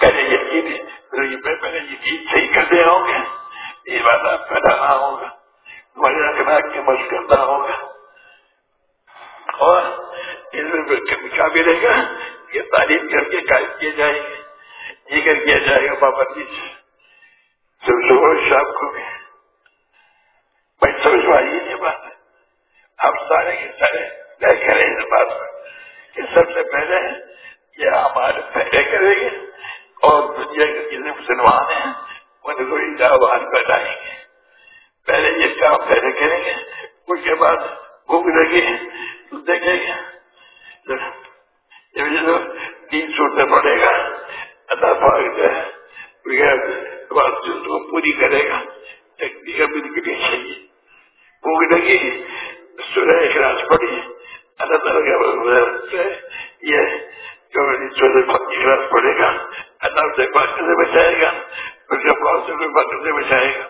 پہلے یقین پہلے یقین صحیح کر دے ہوں گے یہ بات پھیلانا ہوگا وجہ کرنا کی مشق کرنا ہوگا اور اس میں کیا ملے گا یہ تعلیم کر کے قائم کیے جائیں گے یہ کر کیا جائے گا پابندی سے صبح صبح شام کو بھی بھائی سمجھ آئیے یہ بات ہے ہم سارے کے سارے طے کریں اس بات پر کہ سب سے پہلے یہ ہمارے پہلے کریں گے اور دنیا کے جتنے مسلمان ہیں، ان کو اجاوان بتائیں گے۔ پہلے یہ کام پہلے کریں گے، اس کے بعد بھوک لگے، تو دیکھیں گے۔ تین سوٹنا پڑے گا، اللہ پاک جو ہے کو پوری کرے گا بھی چاہیے بھوک لگی، سورہ اخراج پڑی اللہ تعالیٰ کا یہ اخراج پڑے گا اللہ سے پاک سے بچائے گا، اس کے پاس سے کوئی پاک سے بچائے گا۔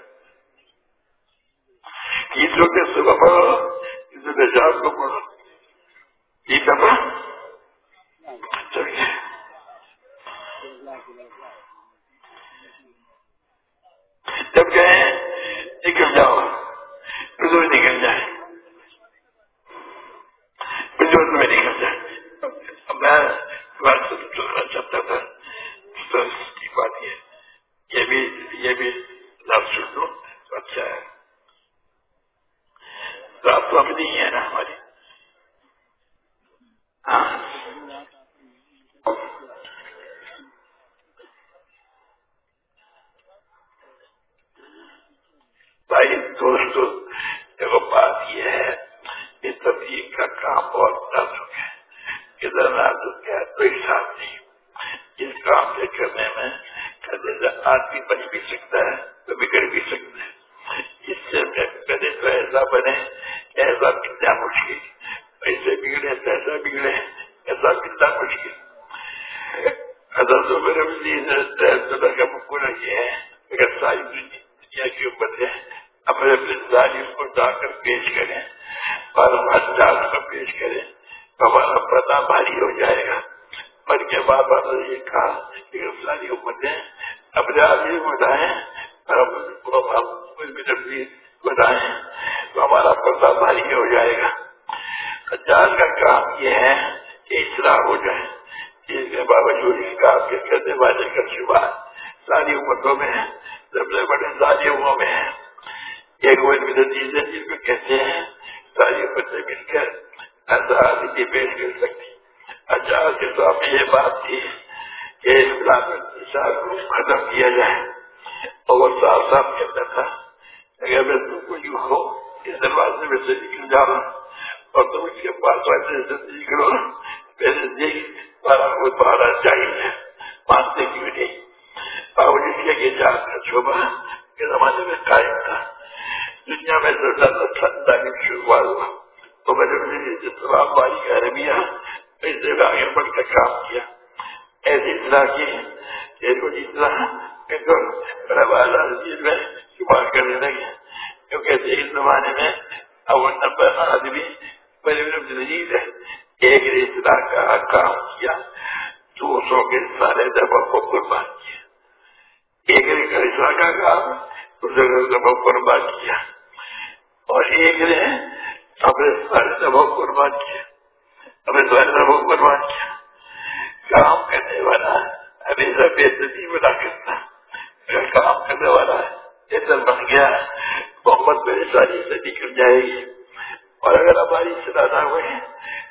عیدوں کے صبح پڑھو عید شام کو پڑھو عید دفعہ چلیے۔ جب گئے نکل جاؤ بزرگ نکل جائے۔ بزرگ میں نکل جائے۔ میں چاہتا تھا سروس کی بات ہے یہ بھی یہ بھی لفظ سن لو تو اچھا ہے رات تو اپنی ہی ہے نا ہماری بھائی دوستو دیکھو بات یہ ہے کہ تبدیل کا کام بہت نازک ہے ادھر نازک ہے، کوئی ساتھ نہیں اس کام سے کرنے میں آدمی بچ بھی سکتا ہے، تو بگڑ بھی سکتا ہے۔ اس سے پہلے تو ایسا بنے، ایسا ملنا مشکل۔ ایسے بگڑے تو ایسا بگڑے، ایسا ملنا مشکل۔ اگر تو میرے کا پورا یہ ہے اگر ساری دنیا کی اوپر ہے اپنے اپنے ظالم کو جا کر پیش کریں، اور ہمارے کو پیش کریں ہمارا پتا بھاری ہو جائے گا۔ پر کے بعد نے یہ کہا کہ ساری امتیں اپنے آپ ہی بتائیں اور بتائیں تو ہمارا پتا بھاری ہو جائے گا۔ جان کا کام یہ ہے کہ اصلاح ہو جائے۔ اس کے باوجود کام کے کرنے والے کا شبہ ساری امتوں میں سب سے بڑے ساری اموں میں ہے۔ ایک وہ چیزیں جن کو کہتے ہیں، ساری امتیں مل کر کی پیش کر سکتی اچھا کے سامنے یہ بات تھی کہ اسلام انتشار کو ختم کیا جائے اور وہ صاف صاف کہتا تھا۔ اگر میں تم کو یوں ہو اس دروازے میں سے نکل جا رہا اور تم اس کے پاس والے سے نکلو میرے دیکھ بارہ کو بارہ چاہیے مانتے کیوں نہیں؟ باوجود یہ کہ جان کا شعبہ کے زمانے میں قائم تھا۔ دنیا میں سب سے زیادہ ٹھنڈا کی شروعات ہوا۔ تو میں نے اسلام والی عربیہ اس ایسے آگے بڑھ کر کام کیا۔ ایسی اطلاع کی جتنا میں شمار کرنے لگے۔ کیونکہ اس زمانے میں اول نمبر آدمی بڑے لذیذ ہے، ایک نے اطلاع کا کام کیا۔ دو سو کے سارے دفعہ کو قربان کیا۔ ایک نے کرشا کا کام، دوسرے دفعہ قربان کیا۔ اور ایک نے اپنے سارے دباؤ قربان کیا۔ اپنے سارے دباؤ قربان کیا کام کرنے والا ابھی سب بےزتی بنا کرتا۔ اگر کام کرنے والا ادھر بن گیا، محمد میرے ساری سے نکل جائے گی؟ اور اگر ہماری چلانا ہوئے،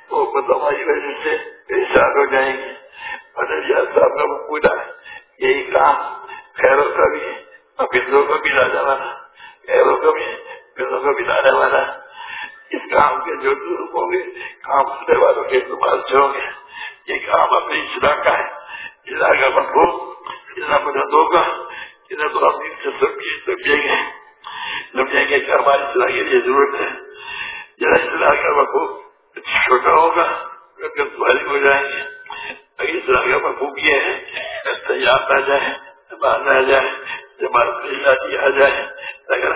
تو محمد ہماری وجہ سے پریشان ہو جائیں گے۔ اور صاحب کا پورا یہی کام خیروں کا بھی اور بندوں کو بھی لانے والا خیروں کا بھی بندوں کو بھی لانے والا اس کام کے جو ہوں گے کام کرنے والوں کے استعمال سے ہوں گے، یہ کام اپنی اصلاح کا ہے۔ اصلاح کا مطلب جتنا مدد ہوگا جتنا تو اپنی سے سمجھے سمجھیں گے سمجھیں گے کہ ہماری اصلاح کے لیے ضرورت ہے۔ جتنا اصلاح کا مطلب چھوٹا ہوگا تمہاری ہو جائیں گے اگر اصلاح کا مطلب یہ ہے تیار آ جائے باہر آ جائے، جماعت آ جائے، اگر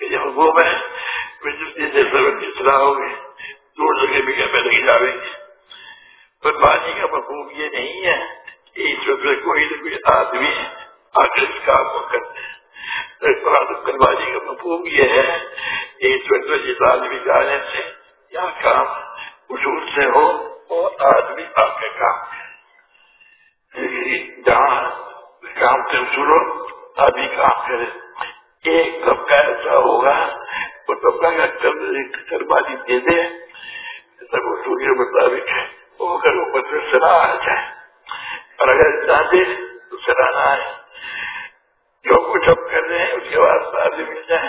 یہ مقوب ہے اصلاح ہوگی دو جگہ بھی میں لگی جاویں گے پر بانی کا مفہوم یہ نہیں ہے کہ اس وقت کوئی نہ کوئی آدمی آگے اس کام کو کرتے ہیں کا مفہوم یہ ہے کہ اس وقت جس آدمی کے آنے سے یا کام وجود سے ہو اور آدمی آپ کے کام کرے۔ یعنی جہاں کام سے شروع آدمی کام کرے۔ ایک طبقہ ایسا ہوگا وہ قربانی دے دے، سب اصول کے مطابق، وہ اگر اوپر سے سلا آ جائے۔ اور اگر نہ دے، تو سلا نہ آئے۔ جو کچھ ہم کر رہے ہیں، اس کے بعد سارے مل جائے۔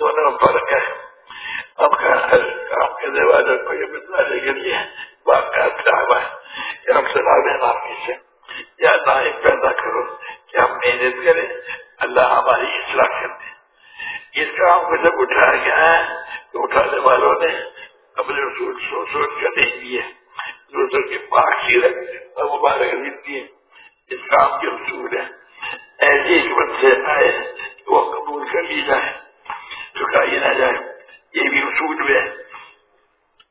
دونوں میں فرق ہے۔ ہم کام کرنے والوں کو یہ بتانے کے لیے۔ واقعات کا ہوا ہے کہ ہم سلا دیں آپ سے۔ یا نہ پیدا کرو کہ ہم محنت کریں۔ اللہ ہماری اصلاح کر دے اس کام کو جب اٹھایا گیا ہے، تو اٹھانے والوں نے اپنے اصول سوچ سوچ کر نہیں دیے دوسروں کی پاک سیرت اور مبارک دیتی ہے اس کام کے اصول ہے ایسی حکمت سے آئے تو وہ قبول کر لی جائے۔ چکائی نہ جائے۔ یہ بھی اصول میں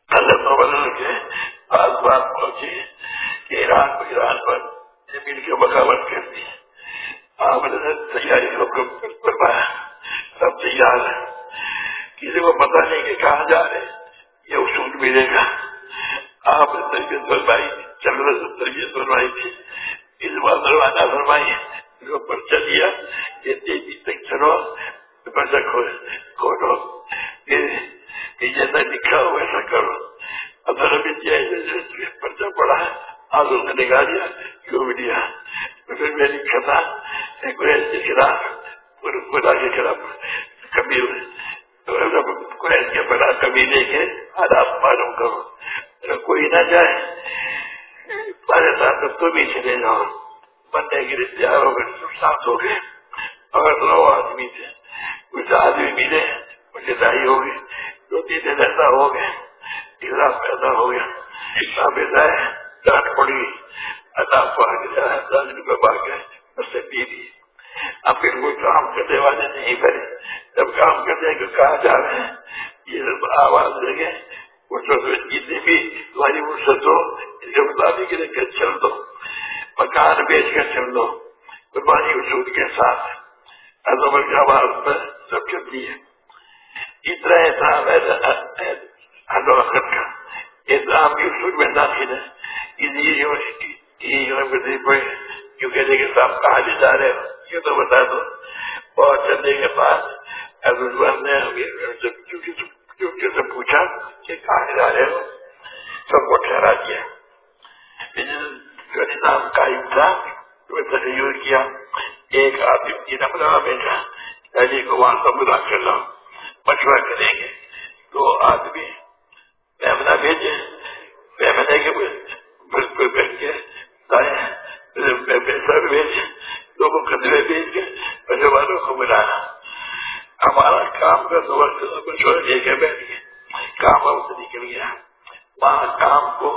اللہ تعالیٰ کے آس بات پہنچی کہ ایران کو ایران پر مل کے بغاوت کرتی ہے۔ آپ نے تیاری کو فرمایا۔ سب تیار ہے کسی کو پتا نہیں کہ کہاں جا رہے یہ اصول ملے گا۔ آپ نے تربیت فرمائی چل رہے سے تربیت فرمائی تھی۔ اس بار دروازہ فرمائی پرچہ دیا یہ تیزی تک چلو۔ پرچہ کھولو جیسا لکھا ہو ویسا کرو۔ اگر ابھی پرچہ پڑا ہے۔ آج اس نے نکالیا کیوں بھی دیا پھر میں لکھا تھا ایک خلاف خدا کے خلاف۔ جائے۔ پہلے ساتھ تو بھی چلے جاؤ۔ بندے کے رشتے ہو گئے ساتھ ہو گئے۔ اگر نو آدمی تھے، کچھ آدمی ملے مجھے دائی ہو گئی دو تین دن ایسا ہو گئے تیسرا پیدا ہو گیا۔ اتنا ہے ڈانٹ پڑی۔ اللہ پاک گئے، اس سے پی لی۔ اب پھر کوئی کام کرنے والے نہیں کرے جب کام کرنے کو کہا جا رہے ہیں یہ آواز دیں گے جتنی بھی تمہاری فرصت ہو ان کے مطابق رکھ کر چل دو، مکان بیچ کر چل دو قربانی اصول کے ساتھ۔ ازمر کی آواز پر سب چلتی ہے۔ اتنا احترام ہے وقت کا۔ احترام کی اصول میں داخل ہے۔ اس لیے یونیورسٹی پڑھ کیونکہ دیکھیں صاحب کہاں لے جا رہے ہو؟ کیوں تو بتا دو۔ بہت چلنے کے بعد نے سے پوچھا کہ کہاں جا رہے ہو؟ سب کو ٹھہرا دیا۔ جو نظام قائم تھا تغیر کیا، ایک آدمی کی نمبر بیٹھا۔ یعنی دہلی کو وہاں سب بلا کر لو مشورہ کریں گے۔ دو آدمی میمنا بھیجے۔ میمنے کے بیٹھ کے پیسہ بھی بھیجے۔ لوگوں کتنے بھیج کے پیسے والوں کو ملانا ہمارا کام کا تو وقت مشورہ لے کے بیٹھ گئے۔ کام وقت نکل گیا۔ وہاں کام کو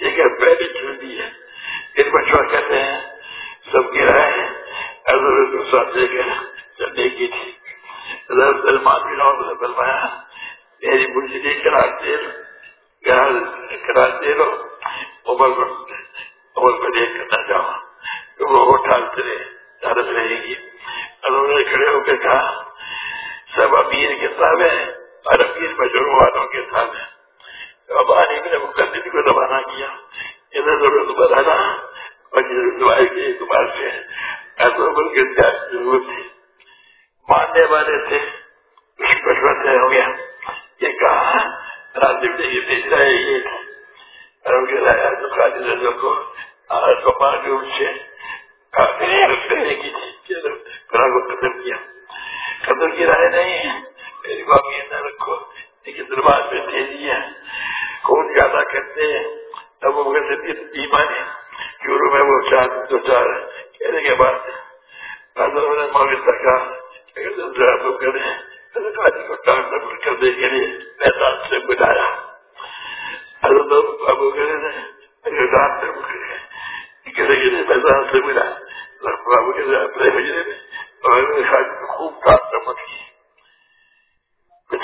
لے کے پہلے چھوڑ دیا پھر مشورہ کہتے ہیں۔ سب کی رائے ساتھ لے چلنے کی تھی سلمان میری بجلی کرا تیل کرا تیل عمر عمر کو دیکھ کرنا چاہوں تو وہ ٹالتے رہے عادت رہے گی۔ انہوں نے کھڑے ہو کے کہا، سب امیر کے ساتھ اور امیر بجروں والوں کے ساتھ اب آنے میں نے مقدم کو روانہ کیا انہیں ضرورت بتانا اور کے اعتبار سے ایسا کے ضرورت تھی ماننے والے تھے مشورہ طے ہو گیا یہ کہا راجیو نے یہ بھیج رہا ہے یہ اور ان کے کو سے کیا قدر کی رائے نہیں ہے میری بات یہ نہ رکھو لیکن دربار میں دے دیا کون زیادہ کرتے ہیں؟ تب وہ ایمانی شروع میں وہ چار دو چار کہنے کے بعد کہا کریں کو ٹرانسفر کرنے کے لیے میدان سے بلایا ابو کرے نے میدان سے ملا بابو کے اپنے حجرے میں۔ اور خوب کام کی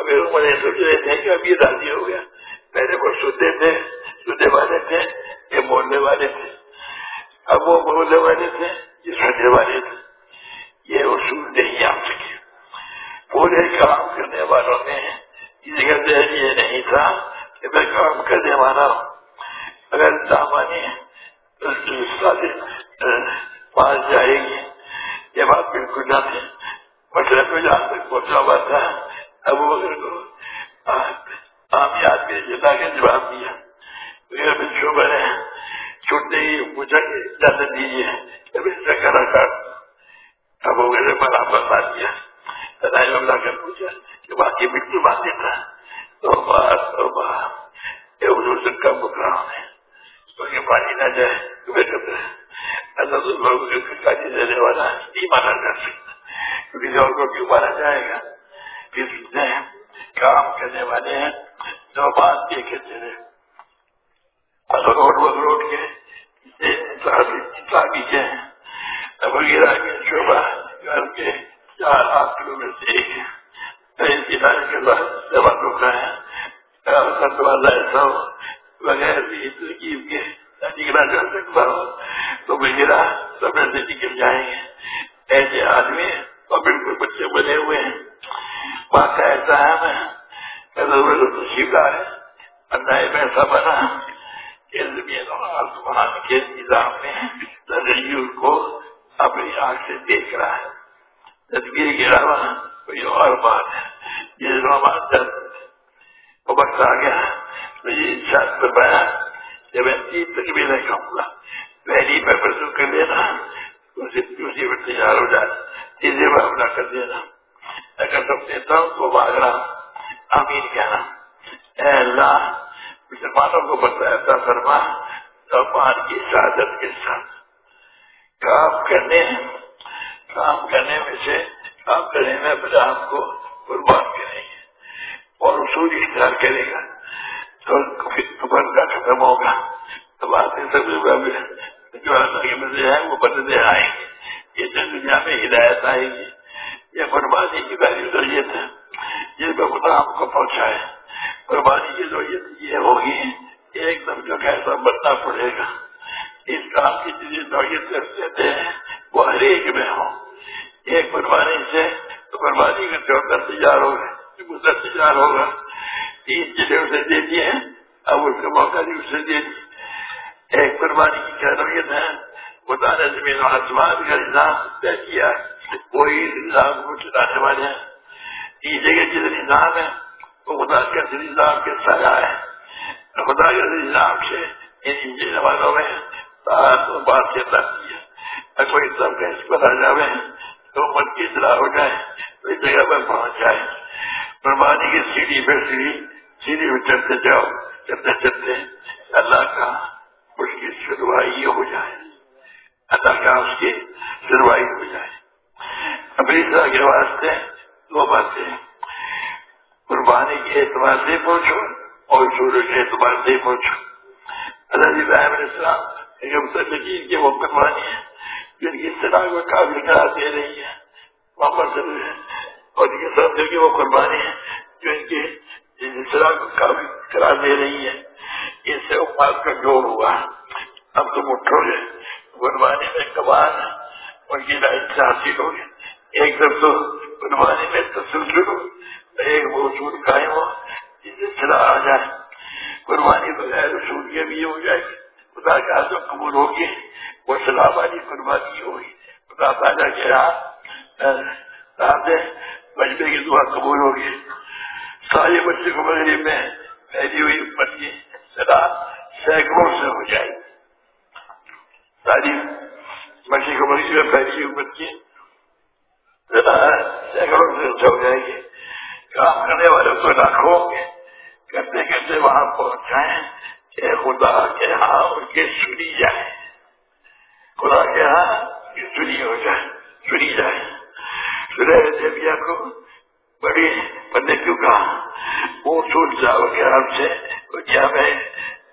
ذہن عمر سوچ رہے تھے کہ ابھی راضی ہو گیا۔ پہلے وہ سوتے تھے، سوتے والے تھے یہ بولنے والے تھے۔ اب وہ بولنے والے تھے، یہ سونے والے تھے۔ یہ اصول نہیں آ سکے پورے کام کرنے والوں میں کسی کا ذہن یہ نہیں تھا کہ میں کام کرنے والا ہوں۔ اگر دامانی پاس جائے گی، یہ بات بالکل نہ تھی۔ مطلب میں جہاں تک پہنچا ہوا تھا اب وہ عام آدمی جتا کے جواب دیا۔ شعبہ نے چھوٹنے ہی پوچھا کہ اجازت دیجیے کرا کر اب وہ میرے بڑا بتا دیا لڑائی حملہ کر پوچھا کہ باقی بالکل بات تھا۔ تو بات تو بات۔ یہ حضور سے کم مقام ہے۔ تو پانی نہ جائے تو بہتر ہے دینے والا نہیں مانا جا سکتا کیونکہ اور کو کیوں مانا جائے گا؟ پھر کام کرنے والے ہیں، جو بات یہ کہتے ہیں روڈ وقت روڈ کے کے وغیرہ کے شعبہ گھر کے چار آٹھ کلو میٹر سے ایک ہے۔ کے بعد سوا رکا ہے۔ ایسا ہو بغیر ترکیب کے نکلا جا سکتا ہو، تو میرا سب سے نکل جائیں گے۔ ایسے آدمی اور بالکل بچے بنے ہوئے ہیں۔ بات ایسا ہے، میں ضرورت تشریف ہے۔ اللہ میں ایسا بنا کہ زمین اور آسمان کے نظام میں تدریل کو اپنی آنکھ سے دیکھ رہا ہے۔ تدبیر کے علاوہ کوئی اور بات ہے۔ یہ رومان جب وقت آ گیا۔ تو یہ انشاء بتایا جب میں تین تقبیریں کہوں گا۔ پہلی میں پرسو کر لینا، دوسری پر تیار ہو جائے تیسری پر حملہ کر دینا۔ اگر سب دیتا ہوں تو بھاگ رہا امین کہنا۔ اے اللہ، مسلمانوں کو بتایا فرما رحمان کی شہادت کے ساتھ۔ کام کرنے کام کرنے میں سے کام کرنے میں اپنے آپ کو قربان کریں گے اور اصول اختیار کرے گا۔ تو بندہ ختم ہوگا۔ تو باتیں سب جو اللہ کے مزے ہیں، وہ بدلے آئیں گے۔ یہ جو دنیا میں ہدایت آئے گی۔ یہ قربانی کی پہلی ضروریت ہے یہ تو خدا آپ کو پہنچائے۔ قربانی کی ضروریت یہ ہوگی، ایک دم جو کیسا بننا پڑے گا۔ اس کام کی جتنی نوعیت رکھتے ہیں، وہ ہر ایک میں ہو۔ ایک قربانی سے تو قربانی کا چوتھا تیار ہوگا دوسرا تیار ہوگا، تین چیزیں اسے دے دی ہیں، اب اس کا موقع نہیں اسے دے دی۔ ایک قربانی کی کیا نوعیت ہے، خدا نے زمین و آسمان کا نظام طے کیا وہی نظام کو چلانے والے ہیں۔ تیسرے کے جس نظام ہے وہ خدا کے نظام کے سزا ہے خدا کے نظام سے یعنی ان والوں میں بات سے لگتی ہے۔ کوئی سب کا اس پر آ جائے تو من کی اطلاع ہو جائے، تو اس جگہ پر پہنچ جائے۔ قربانی کی سیڑھی پہ سیڑھی سیڑھی پہ چلتے جاؤ، چلتے چلتے اللہ کا اس کی سنوائی ہو جائے۔ اللہ کا اس کی سنوائی ہو جائے۔ اپنی کے واسطے دو باتیں قربانی کے اعتبار سے پہنچو اور سورج کے اعتبار سے پہنچو۔ اللہ ابراہیم علیہ السلام ایک مسلمین کی وہ قربانی ہے، جن کی اصطلاح کو قابل کرا دے رہی ہے محمد صلی اللہ اور ان کے ساتھ کی وہ قربانی ہے جو ان کی اصطلاح کو قابل کرا دے رہی ہے اس سے امت کا جوڑ ہوا۔ اب تم اٹھو گے قربانی میں کمان ان کی لائٹ سے حاصل ہوگی ایک دم تو قربانی میں تسلسل ہو ایک موجود قائم ہو، جس سے چلا آ جائے۔ قربانی بغیر رسول کے بھی ہو جائے۔ گی خدا کا جو قبول ہوگی وہ سلام والی قربانی ہوگی۔ خدا تعالیٰ کے رات بچے کی دعا قبول ہوگی۔ سارے بچے کو مغرب میں پھیلی ہوئی امت کی سلام سینکڑوں سے ہو جائے۔ گی ساری بچے کو مغرب میں پھیلی ہوئی امت کی سینکڑوں سے ہو جائے گی کام کرنے والے کو لاکھوں گے کرتے کرتے وہاں پہنچ جائیں کہ خدا کے ہاں ان کی سنی جائے خدا کے ہاں سنی ہو جائے سنی جائے سرح دیویا کو بڑی بندے کیوں کہا وہ سوٹ جاؤ کے ہم سے دنیا میں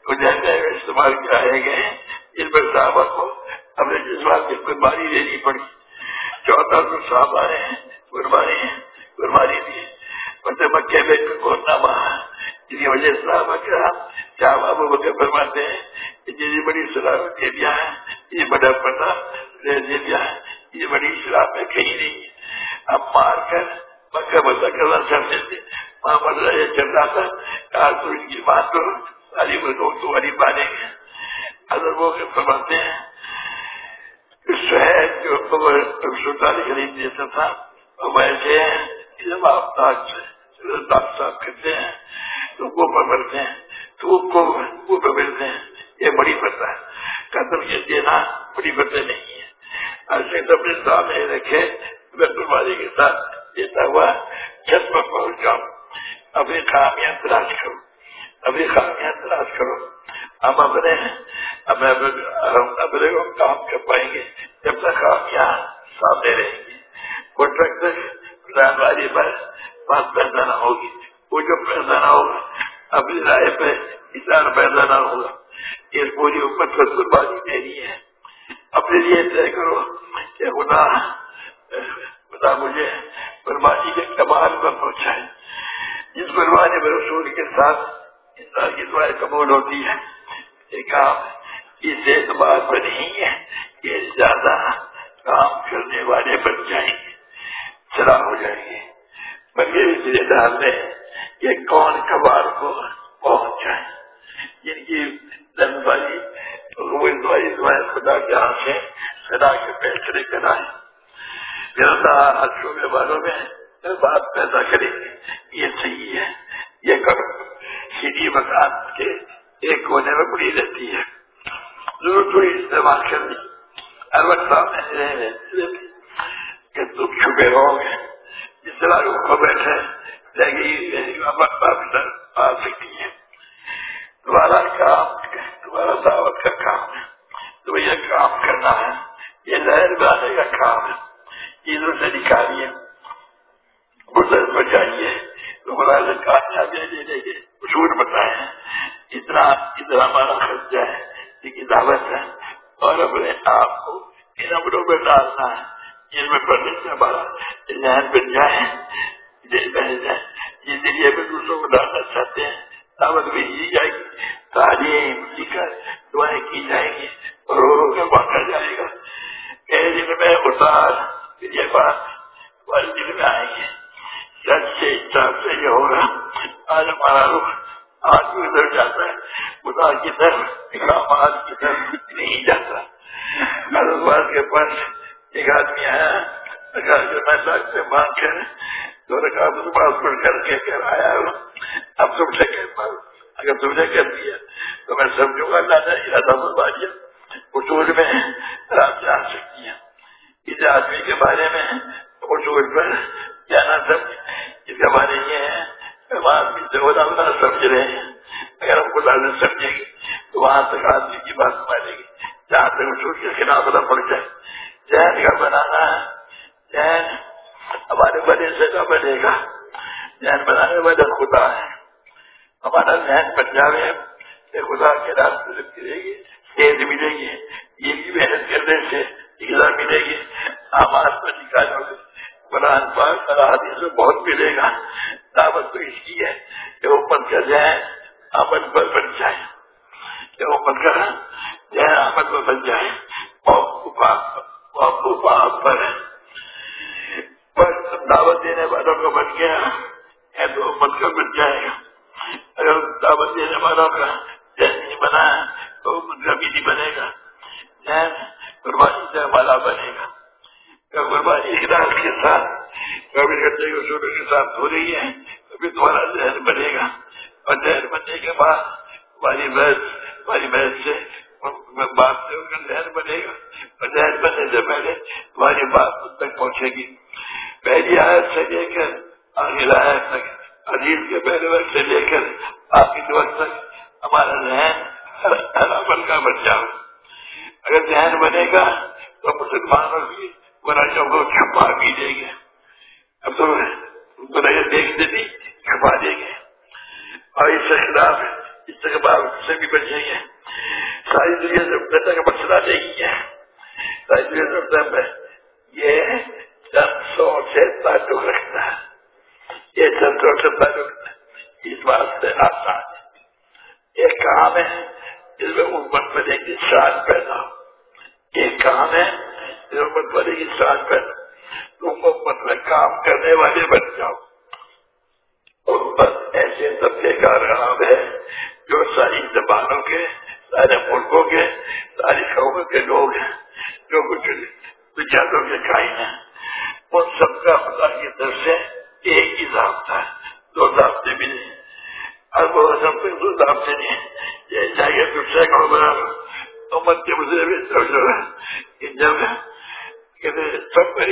دنیا میں استعمال کرائے گئے اس پر صحابہ کو اپنے جذبات کی قربانی دینی پڑی۔ چودہ سو صحابہ نے قربانی قربانی دی مطلب مکے میں کون گورنامہ جس کی وجہ سے صحابہ کرام کیا بابو بکر فرماتے ہیں؟ اتنی جی، بڑی سلامت دے دیا ہے، یہ بڑا پتا دے دیا ہے، یہ بڑی اسلام میں کہیں نہیں۔ اب مار کر مکہ بتا کرنا چاہتے تھے وہاں پر یہ چل رہا تھا۔ کہا، تو ان کی بات تو ساری لوگ تو غریب آنے گے اگر وہ فرماتے ہیں شہر جو سلطان خرید دیتا تھا ویسے جب آپ ڈاکٹر صاحب کرتے ہیں، تو وہ پکڑتے ہیں، تو کو وہ پکڑتے ہیں۔ یہ بڑی پتہ ہے۔ قدم یہ دینا بڑی پتہ نہیں ہے۔ ایسے اپنے سامنے رکھے قربانی کے ساتھ دیتا ہوا چھت پر پہنچ جاؤ اپنی خامیاں تلاش کرو اپنی خامیاں تلاش کرو۔ ہم اپنے اپنے کو کام کر پائیں گے، جب تک خامیاں سامنے رہیں گی وہ ٹرک تک پر بات پیدا نہ ہوگی۔ وہ جو پیدا نہ ہوگا، اپنی رائے پہ اشار پیدا نہ ہوگا۔ یہ پوری امت کو قربانی دینی ہے۔ اپنے لیے طے کرو کہ خدا خدا مجھے قربانی کے کمال پر پہنچائے۔ جس قربانی میں رسول کے ساتھ انسان کی دعائیں قبول ہوتی ہے یہ کام اس اعتبار پر نہیں ہے کہ زیادہ کام کرنے والے بن جائیں گے، چلا ہو جائیں گے۔ بلکہ ڈالنے یہ کون کبار کو پہنچ جائے جن کی دن بھائی خدا کے ہاتھ سے خدا کے فیصلے کرائے شعبے والوں میں بات پیدا کریں گے۔ یہ صحیح ہے، یہ کرو سیدھی مکان کے ایک کونے میں پڑی رہتی ہے۔ ضرور استعمال کرنی ہر وقت سامنے کہ تم چھپے رہو گے طرح کو بیٹھے آ سکتی ہے تمہارا کام تمہارا دعوت کا کام ہے تمہیں یہ کام کرنا ہے یہ لہر بانے کا کام ہے چیزوں سے نکالیے گزر بچائیے تمہارا کامیابی لے لیں گے جھوٹ بتائیں اتنا اتنا ہمارا خرچہ ہے یہ دعوت ہے اور اپنے آپ کو ان امروں میں ڈالنا ہے ان میں پڑھنے سے ہمارا ذہن بن جائے، دل بن جائے۔ جس ذریعے میں دوسروں کو ڈالنا چاہتے ہیں۔ دعوت بھی دی جائے گی۔ تعلیم سیکھ دعائیں کی جائیں گی اور رو کے باندھا جائے گا۔ میرے دن میں اتار پھر یہ بات تمہارے دل میں آئیں گے۔ سچ سے چار سے یہ ہوگا آج ہمارا رخ آج بھی ادھر جاتا ہے، خدا کی طرف اقامات کی طرف نہیں جاتا۔ کاروبار کے پاس ایک آدمی آیا جو میں لاکھ سے مانگ کر، تو رکھا پاس پڑھ کر کے کر آیا۔ ہوں اب تم سے کہتا ہوں اگر تم نے کر دیا، تو میں سمجھوں گا دادا ارادہ بلواریاں اصول میں رات جان سکتی ہیں اس آدمی کے بارے میں اصول پر جانا سمجھ اس کا بارے یہ ہے آدمی سے اللہ سمجھ رہے ہیں اگر ہم خدا سے سمجھیں گے تو وہاں تک آدمی کی بات مانے گی جہاں تک اصول کے خلاف نہ پڑ جائے۔ ذہن کا بنانا ہے۔ ذہن ہمارے بنے سے نہ بنے گا۔ ذہن بنانے والا خدا ہے۔ ہمارا ذہن بن جاوے کہ خدا کے راستے سے ملے گی، تیز ملے گی۔ یہ بھی محنت کرنے سے اقدام ملے گی۔ آواز پر نکالو گے۔ قرآن پاک اور حدیث میں بہت ملے گا۔ دعوت تو اس کی ہے کہ وہ پن کر جائے عمل پر بن جائے۔ کہ وہ پن کر جائے عمل پر بن جائے۔ پر دعوت دینے والوں کو بن گیا ہے تو من کا بن جائے گا۔ اگر دعوت دینے والوں کا ذہن نہیں بنا تو من کا بھی نہیں بنے گا۔ ذہن قربانی سے ہمارا بنے گا۔ قربانی اقدار کے ساتھ کبھی گڈے کو شروع کے ساتھ ہو رہی ہے، کبھی تمہارا ذہن بنے گا۔ اور ذہن بننے کے بعد ہماری بحث ہماری بحث سے بات سے ان کا ذہن بنے گا۔ اور ذہن بننے سے پہلے تمہاری بات ان تک پہنچے گی۔ پہلی آیت سے لے کر آخر آیت تک عزیز کے پہلے وقت سے لے کر آخر وقت تک ہمارا ذہن ہر عمل کا بن جاؤ اگر ذہن بنے گا تو مسلمانوں کی برائیوں کو چھپا بھی دیں گے اب تو برائیاں دیکھتے نہیں چھپا دیں گے اور اس سے خلاف اس سے سے بھی بچیں گے۔ ساری دنیا سے کا مسئلہ نہیں ہے ساری دنیا سے یہ سو سے تعلق رکھتا ہے۔ یہ سو سے تعلق رکھتا ہے اس بات سے آسان ہے۔ ایک کام ہے جس میں امت میں ایک انسان پیدا۔ ہو ایک کام ہے جس میں امت بنے گی انسان پیدا۔ تم امت میں کام کرنے والے بن جاؤ۔ امت ایسے طبقے کا رام ہے جو ساری زبانوں کے، سارے ملکوں کے، ساری قوموں کے لوگ ہیں، جو کچھ وچاروں کے قائم ہیں۔ ان سب کا خدا کی طرف سے ایک ہی ضابطہ ہے، دو ضابطے بھی نہیں۔ اب وہ سب کے دو ضابطے نہیں یہ چاہیے دوسرے کو بنا امت کے مجھے بھی سمجھ رہا کہ سب پر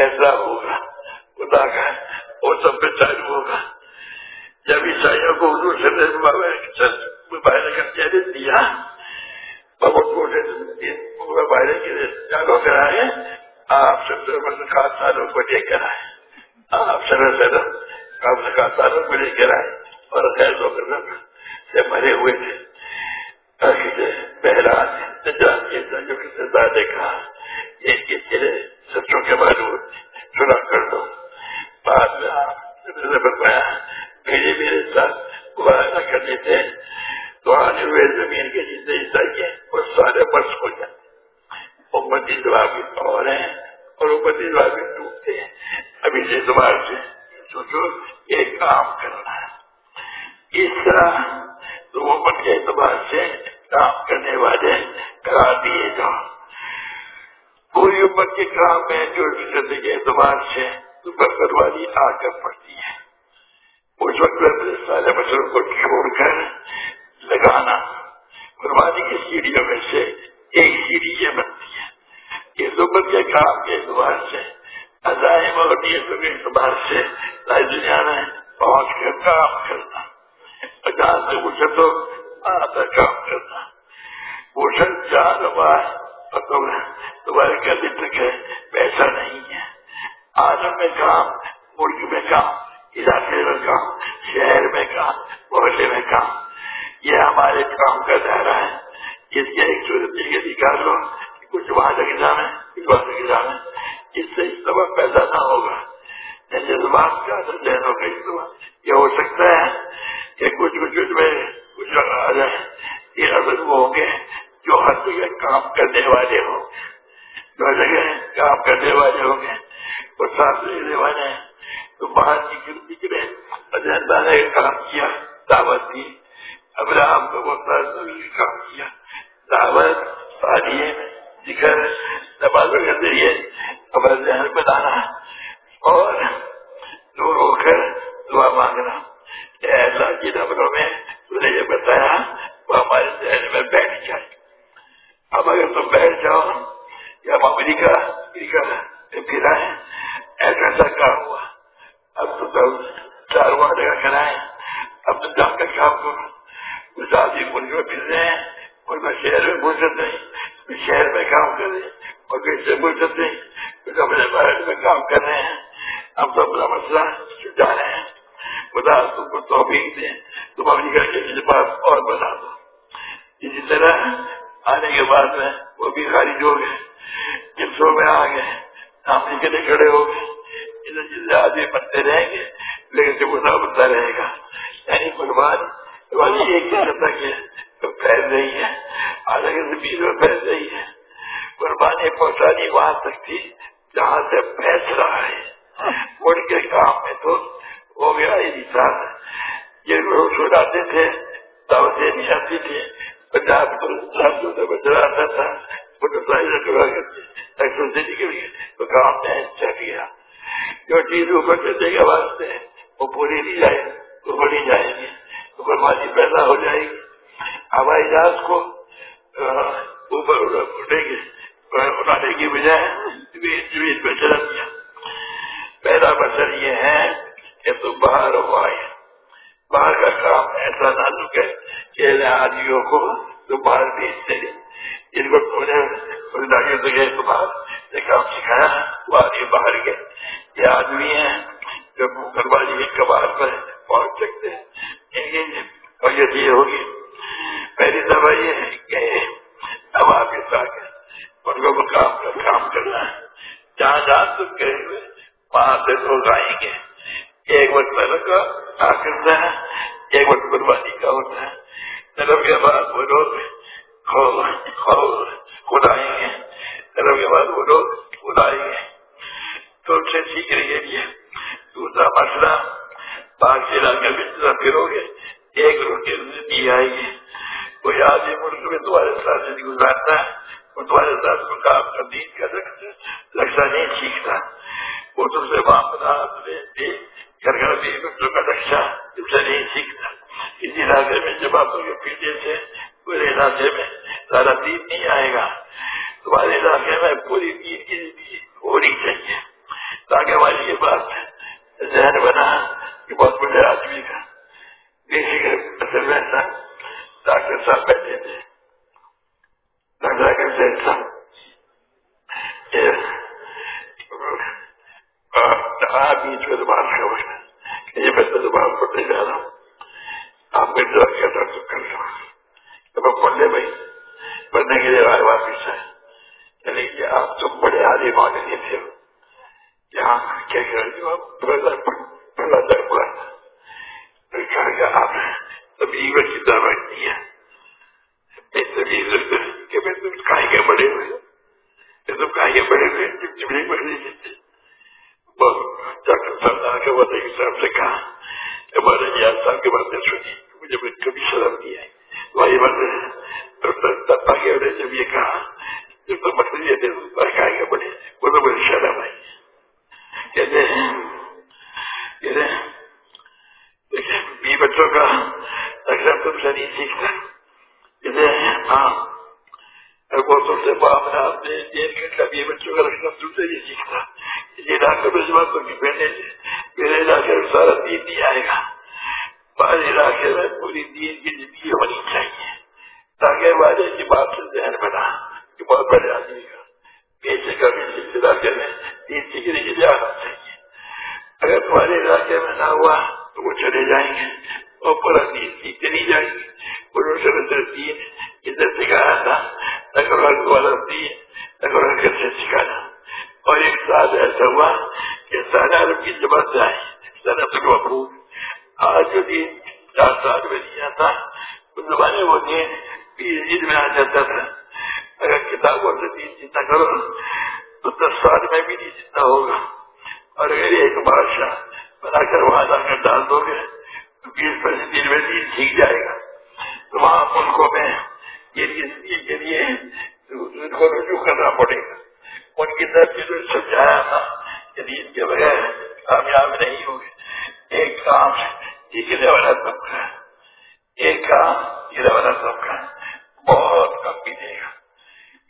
ایسا ہوگا، خدا کا وہ سب پہ چالو ہوگا۔ جب عیسائیوں کو اردو سے باہر کا چیلنج دیا بہت کو باہر کے چالو کرائے آپ سب خاصانوں کو لے کر آئے آپ سر سر آپ خاصانوں کو لے کر آئے اور خیر و کرم سے مرے ہوئے تھے۔ پہلا جو کسی نے کہا سچوں کے بارے میں کر دو۔ بعد میں آپ نے بتایا میرے میرے ساتھ وعدہ کرنے تھے تو آنے ہوئے، زمین کے جتنے وہ سارے برس ہو جاتے امتی دعا اور ہیں اور امتی بھی ٹوٹتے ہیں۔ ابھی سے دوبارہ سے سوچو کام کرنا ہے۔ اس طرح تو کے اعتبار سے کام کرنے والے کرا دیے جاؤ۔ پوری عمر کے کام میں جو کرنے کے اعتبار سے بکر والی آ کر پڑتی ہے۔ اس وقت اپنے سارے مسئلوں کو چھوڑ کر لگانا، قربانی کی سیڑھیوں میں سے ایک سیڑھی یہ بنتی ہے۔ یہ زبر کے کام کے اعتبار سے، عزائم اور نیتوں کے اعتبار سے دنیا میں پہنچ کر کام کرنا جہاں سے مجھے تو آتا کام کرنا۔ وہ سب جہاں ہوا تمہارے گھر تک پیسہ نہیں ہے۔ آج میں کام، ملک میں کام، علاقے میں کام، شہر میں کام، محلے میں کام۔ یہ ہمارے کام کا دائرہ ہے۔ اس کے ایک صورت یہ نکال لو کچھ وہاں لگ جانا کچھ وہاں لگ جانا ہے۔ اس سے سبب پیدا نہ ہوگا۔ جذبات کا ذہنوں کا استعمال یہ ہو سکتا ہے کہ کچھ کچھ میں کچھ آ جائے۔ یہ اصل وہ ہوں گے جو ہر جگہ کام کرنے والے ہوں جو جگہ کام کرنے والے ہوں گے، وہ ساتھ لینے والے تو باہر نکل نکلے اجنتا نے کام کیا، دعوت دی۔ ابراہم کو وہ کام کیا۔ دعوت تعلیم ذکر نمازوں کے ذریعے ہمارا ذہن بنانا۔ اور دور ہو کر دعا مانگنا۔ اللہ کی نمبروں میں تو نے یہ بتایا، وہ ہمارے ذہن میں بیٹھ جائے۔ اب اگر تم بیٹھ جاؤ یا امریکہ امریکہ پھرا ہے، ایسا ایسا کام ہوا؟ اب تو تم چار وعدے کا کرائے اب تو جا کر کام کرو کچھ آدمی ملک میں پھر رہے ہیں اور میں شہر میں فرصت نہیں شہر میں کام کر رہے ہیں اور کہیں سے فرصت نہیں کچھ اپنے بھارت میں کام کر رہے ہیں۔ اب تو اپنا مسئلہ چھٹا رہے ہیں۔ خدا تم کو توفیق دیں تم امریکہ کے پاس اور بنا دو۔ اسی طرح آنے کے بعد میں وہ بھی خارج ہو گئے۔ جلسوں میں آ گئے امریکہ کے لیے کھڑے ہو گئے۔ ادھر جتنے آدمی بنتے رہیں گے، لیکن جو گنا بنتا رہے گا یعنی قربان قربانی ایک دن تک ہے تو پھیل رہی ہے آدھے سے بیچ میں پھیل رہی ہے۔ قربانی پہنچانی وہاں تک تھی، جہاں سے پھینس رہا ہے۔ ملک کے کام میں تو ہو گیا انسان یہ لوگ چھوڑاتے تھے دعوتیں نہیں آتی تھی۔ پنجاب کو بچا آتا تھا تو کام میں اچھا چل گیا جو چیز اوپر چلنے کے واسطے، وہ پوری نہیں جائے تو بڑی جائے گی۔ تو قربانی پیدا ہو جائے گی۔ ہوائی جہاز کو اوپر اٹھے گی۔ اٹھانے کی بجائے بیچ میں چلا دیا پہلا مسئلہ یہ ہے کہ تم باہر ہو آئے۔ باہر کا کام ایسا نہ لکے کہ آدمیوں کو تم باہر بھیجتے جن کو تم نے گئے تو باہر کام سکھایا، وہ آدمی باہر گئے۔ یہ آدمی ہیں جو کروالی ایک پر پہنچ سکتے ہیں۔ اور یہ ہوگی۔ پہلی دفعہ یہ ہے کہ اب آپ کے ساتھ ان کو مقام کا کام کرنا ہے۔ جہاں جہاں تم گئے ہوئے، وہاں سے لوگ آئیں گے ایک وقت محنت کا کرتا ہے، ایک وقت قربانی کا ہوتا ہے۔ طرف کے بعد وہ لوگ خود آئیں گے۔ طرف کے بعد وہ لوگ خود آئیں گے۔ تو سے سیکھ رہی ہے جی۔ دوسرا مسئلہ باغ کے علاقے میں پھرو گے ایک روز کے نہیں آئے گی کوئی آدمی ملک میں تمہارے ساتھ سے گزارتا ہے وہ تمہارے ساتھ مقام کا دین کا رکشا نہیں سیکھتا وہ تم سے واپس گھر گھر بھی بچوں کا رکشا تم سے نہیں سیکھتا اس علاقے میں جب آپ کے پیچھے سے، پورے علاقے میں سارا دین نہیں آئے گا۔ تمہارے علاقے میں پوری دین کی ہونی چاہیے تاکہ ہماری یہ بات ذہن بنا کہ بہت بڑے آدمی کا۔ دیکھے گا ویسا ڈاکٹر صاحب بیٹھے تھے۔ ڈاکٹر صاحب بیچ میں زبان کا یہ میں تو زبان پڑھنے جا رہا۔ ہوں آپ میں ڈر کیا تھا تو کر رہا پڑھنے بھائی پڑھنے کے لیے آئے واپس ہے یعنی کہ آپ تو بڑے آدمی مانگے نہیں تھے۔ یہاں کیا پڑھا در پڑا کہا کہ آپ تبھی کی دعوت ہے کہ میں تم کہیں گے بڑے ہوئے۔ تم کہیں گے بڑے ہوئے چمڑی پکڑی ڈاکٹر سردار کے بدے صاحب سے کہا ہمارے یاد جی صاحب کی باتیں سنی مجھے کبھی شرم نہیں آئی۔ وہی بات جب یہ کہا، جب تو مطلب یہ کھائیں گے بڑے وہ تو بڑی شرم آئی۔ کہتے ہیں بی بچوں کا اکثر تم سے نہیں سیکھتا کہتے ہیں ہاں وہ تم سے معاملہ اپنے دین کے کبھی بچوں کا رکھنا تم سے نہیں سیکھتا یہ میں تو میرے علاقے میں سارا دین نہیں آئے گا۔ ہمارے علاقے میں پوری دین کی زندگی ہونی چاہیے، تاکہ والے کی بات سے ذہن بنا، کہ بہت بڑے آدمی کا پیچھے کا بھی اس علاقے میں دین سیکھنے کے لیے آنا چاہیے۔ اگر تمہارے علاقے میں نہ ہوا تو وہ چلے جائیں گے اور پورا دین سیکھتے نہیں جائیں گے۔ انہوں نے دین ادھر سکھایا تھا نقل والا دین نقل کیسے سکھانا اور ایک سال ایسا ہوا کہ سارا عرب کی جماعت سے آئی سنت المحبوب جو دین چار سال میں دیا تھا اس زمانے وہ دین بیس دن میں آ جاتا تھا۔ اگر کتابوں سے دین جتنا کرو، تو دس سال میں بھی نہیں جتنا ہوگا۔ اور اگر ایک بادشاہ بنا کر وہاں جا کر ڈال دو گے، تو بیس پچیس دن میں دین سیکھ جائے گا۔ تو وہاں ملکوں میں یہ زندگی کے لیے ان کو رجوع کرنا پڑے گا۔ ان کی طرف سے جو سمجھایا تھا، کہ دین کے بغیر کامیاب نہیں ہوگے۔ ایک کام سیکھنے والا طبقہ ایک کام سیکھنے والا طبقہ بہت کم ملے گا۔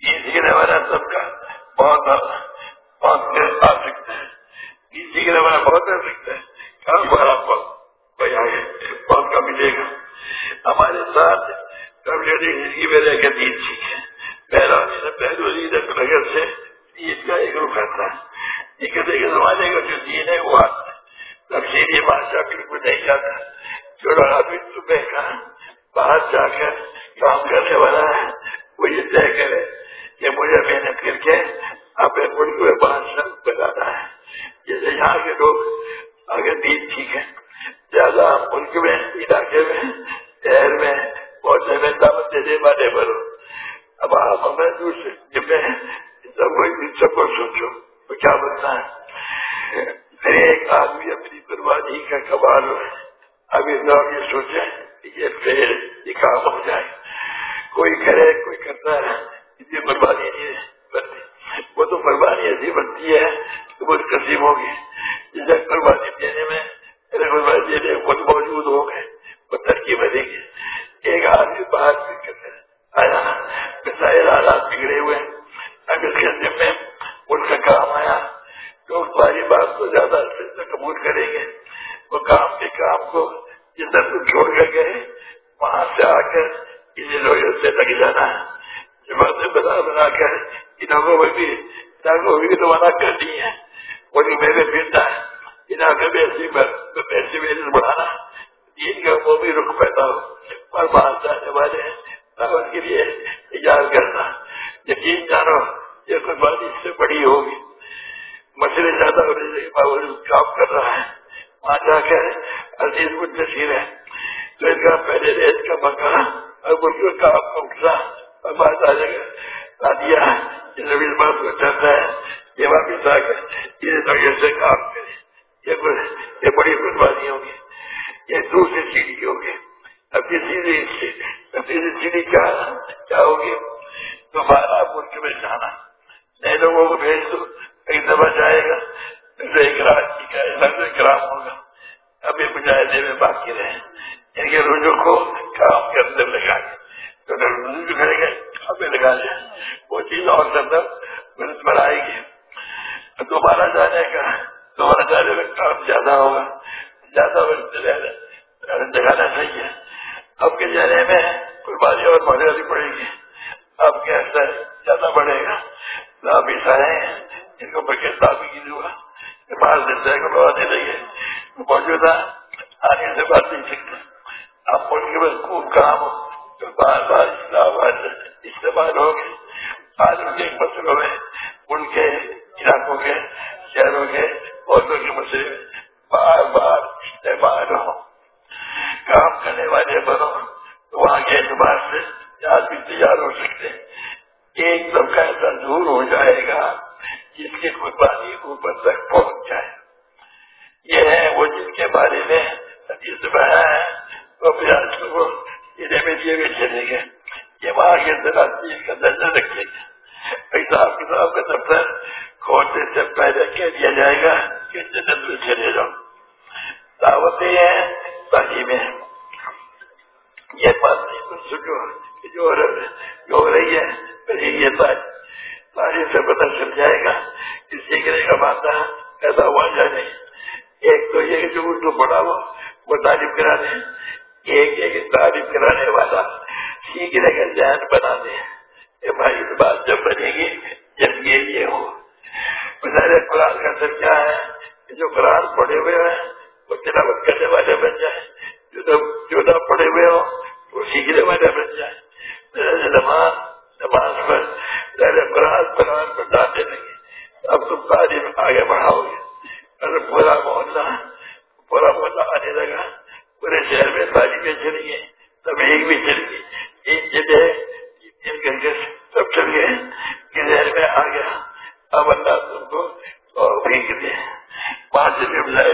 یہ سیکھنے والا طبقہ بہت بہت آ سکتا ہے یہ سیکھنے والا بہت آ سکتا ہے کام بڑا بہت۔ کم ملے گا۔ ہمارے ساتھ زندگی میں رہ کر دین سیکھے پہلا پہلو نگر سے دین کا ایک رخ آتا ہے یہ کہتے کہ زمانے کا جو دین ہے، وہ آتا ہے تفصیلی بادشاہ بالکل نہیں جاتا۔ چھوٹا آدمی صبح کا باہر جا کر کام کرنے والا ہے۔ وہ یہ طے کرے کہ مجھے محنت کر کے اپنے ملک میں بادشاہ بنانا ہے۔ جیسے یہاں کے لوگ اگر دین ٹھیک ہے زیادہ ملک میں، علاقے میں، شہر میں بہت سے دعوت دینے والے بنو۔ اب آپ ہمیں دوسرے میں سب کو سوچو تو کیا بننا ہے؟ ایک آدمی اپنی بربادی کا کمال اب اس یہ سوچے یہ پھر یہ کام ہو جائے۔ کوئی کرے، کوئی کرتا ہے۔ یہ بربادی نہیں بنتی۔ وہ تو بربادی ایسی بنتی ہے کہ وہ قسیم ہوگی۔ جسے بربادی دینے میں بربادی دینے خود موجود ہو گئے وہ ترقی بنے گی ایک آدمی باہر آیا۔ مسائل حالات بگڑے ہوئے۔ اب اس کے ذمے ان کا کام آیا۔ تو اس باری بات کو زیادہ اچھے سے قبول کریں گے، وہ کام کے کام کو جدھر تم چھوڑ کر گئے، وہاں سے آ کر انہیں لوگوں سے لگ جانا ہے۔ جب بنا بنا کر ان لوگوں میں بھی بھی تو منع کر دی ہے۔ وہ جو میرے پھرتا ہے۔ ان آگے میں پیسے میں بڑھانا دین کا وہ بھی رخ پیدا ہو۔ اور باہر جانے والے دعوت کے لیے ایجاد کرنا۔ یقین جانو، یہ کوئی بات اس سے بڑی ہوگی۔ مسئلے زیادہ ہونے سے باوجود کام کر رہا ہے، وہاں جا کر عزیز مجھ ہے۔ تو اس کا پہلے ریت کا مکان اور ملک کا کام پہنچا اور بات آ جائے گا۔ دیا یہ بات کو چاہتا ہے، یہ واپس آ کر یہ نظر سے کام کرے۔ یہ بڑی قربانی ہوگی یہ دوسری سیڑھی ہوگی اب یہ سیدھی سیدھی سیڑھی کیا کیا ہوگی؟ دوبارہ ملک میں جانا نئے لوگوں کو بھیج دو۔ ایک دفعہ جائے گا گرام ہوگا۔ ابھی مجاہدے میں باقی رہے۔ یعنی ان کے رجوع کو کام کے اندر لگا گے رجوع کریں گے ابھی لگا لیں وہ چیز اور زیادہ محنت بڑھائے گی۔ دوبارہ جانے کا، دوبارہ جانے میں کام زیادہ ہوگا۔ زیادہ لگانا چاہیے اب کے جانے میں قربانی اور بڑھانی پڑے گی۔ اب کے اندر زیادہ بڑھے گا۔ آپ بھی ان کو بکیت بھی کی دوں گا باہر زندہ کو لوگ دے دیں موجودہ آنے سے بات نہیں سکتے اب ملک میں خوب کام جو بار بار اسلام استعمال ہو گئے آج ان کے مسئلوں میں ان کے علاقوں کے، شہروں کے عورتوں کے مسئلے بار بار استعمال ہو۔ کام کرنے والے بنو، تو وہاں کے اعتبار سے آدمی تیار ہو سکتے۔ ایک طبقہ ایسا دور ہو جائے گا۔ جس کی قربانی اوپر تک پہنچ جائے۔ یہ ہے وہ جس کے بارے میں حدیث ہے۔ وہ پھر میں دیے ہوئے چلے یہ وہاں کے کا درجہ رکھے۔ گا حساب کتاب کا دفتر کھولنے سے پہلے کہہ دیا جائے گا کہ جنت میں چلے جاؤ۔ دعوتیں ہیں تعلیمیں یہ بات نہیں جو ہو رہی ہے یہ بات تاریخ سے پتہ چل جائے گا کہ سیکھنے کا بات پیدا ہوا یا نہیں۔ ایک تو یہ جو اردو پڑھا ہوا، وہ تعریف کرانے، ایک ایک تعریف کرانے والا سیکھنے کا ذہن بنا دے۔ کہ بھائی، اس بات جب بنے گی، جب یہ یہ ہو۔ بظاہر قرآن کا اثر کیا ہے؟ کہ جو قرآن پڑھے ہوئے ہیں، وہ تلاوت کرنے والے بن جائیں۔ جو جو نہ پڑھے ہوئے ہوں، وہ سیکھنے والے بن جائیں۔ نماز نماز پر پہلے برات برات پر نہیں اب تم تعلیم آگے بڑھاؤ گے۔ پہلے برا محلہ برا محلہ آنے لگا۔ پورے شہر میں تعلیمیں چل گئی ایک بھی چل گئی۔ ایک جگہ کے سب چل گئے۔ شہر میں آ گیا۔ اب اللہ تم کو دے۔ پانچ روپئے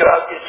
gracias.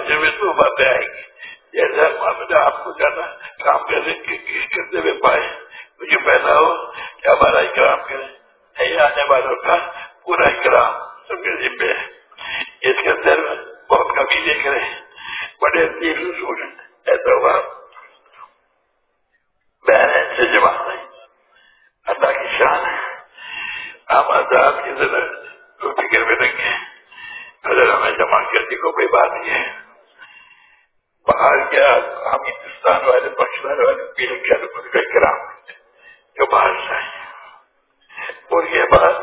جب بھی تو باتیں آئیں گی جیسا معاملہ آپ کو جانا، کام کرنے کرتے ہوئے پائے، مجھے پیدا ہو کہ ہمارا اکرام کرے نہیں آنے والوں کا پورا اکرام سب کے ذمے ہے۔ اس کے اندر بہت کمی دیکھ رہے ہیں۔ بڑے دل اصول ایسا ہوا۔ بہن سے جواب نہیں اللہ کی شان ہے۔ ہم آزاد کی ذرا فکر میں رکھیں۔ اگر ہمیں جمع کرنے کو کوئی بات نہیں ہے۔ Bahariye Hamid Üstan verdi, başlar verdi, bilirken mülkekir Hamid. Yabar sen. Buraya bak,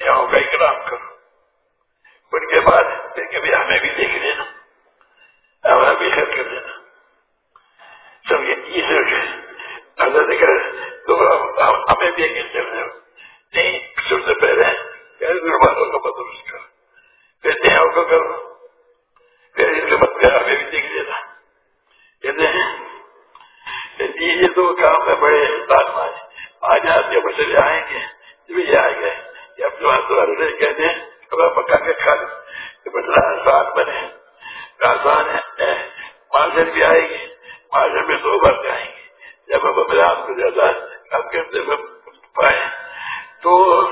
ya mekram kır. Buraya bak, peki bir ahme bir dekirin. Ama bir şey hırkırın. Sonra izir. Arada dekir, doğru ahme bir gizdirdim. Ne kısırdı böyle, ben durmadan kapatırız. Ben ne yapıyorum? Ben izir bak, bir ahme bir dekirin. کہتے ہیں جی, یہ دو کام میں بڑے احسان آج آپ کے بچے آئیں گے یہ آئے گئے، یہ اپنے کہتے ہیں کبا پکا کے کھا لیں۔ بچڑا آسان بنے آسان ہے مارشل بھی آئے گی مارشل میں دو بار جائیں گے۔ جب ہم اپنے آپ کو زیادہ کم کرتے پائے تو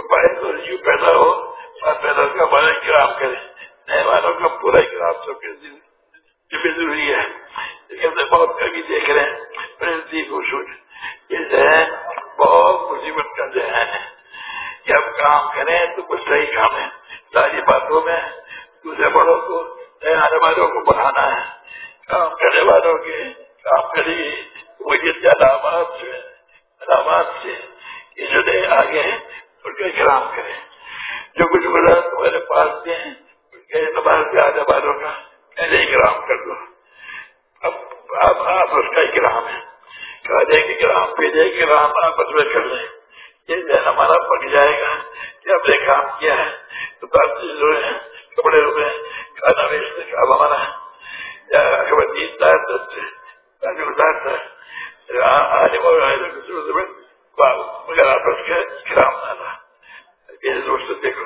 پائے تو یوں پیدا ہو اور پیدا کا بڑا کرام کریں نئے والوں کا پورا کرام سب کے دن بھی ضروری ہے۔ لیکن بہت کبھی دیکھ رہے ہیں۔ پرنسی خوش یہ بہت مصیبت کا ذہن ہے۔ کہ ہم کام کریں تو کچھ صحیح کام ہے۔ ساری باتوں میں دوسرے بڑوں کو، نئے آنے والوں کو بڑھانا ہے۔ کام کرنے والوں کے، کام کریے مجھے علامات سے علامات سے یہ جو نئے آگے ہیں، ان کا اکرام کریں۔ جو کچھ بڑا تمہارے پاس دیں، ان کے اعتبار سے آنے والوں کا پہلے اکرام کر دو۔ اب اب آپ اس کا اکرام ہے۔ کھانے کے گرام پینے کے گرام آپس میں کر لیں۔ یہ ذہن ہمارا پک جائے گا۔ کہ ہم نے کام کیا ہے۔ تو بات چیز ہوئے ہیں، کپڑے ہوئے کھانا بیچنے جی، کا اب ہمارا مگر آپس کے گرام ڈالا میرے دوست دیکھو۔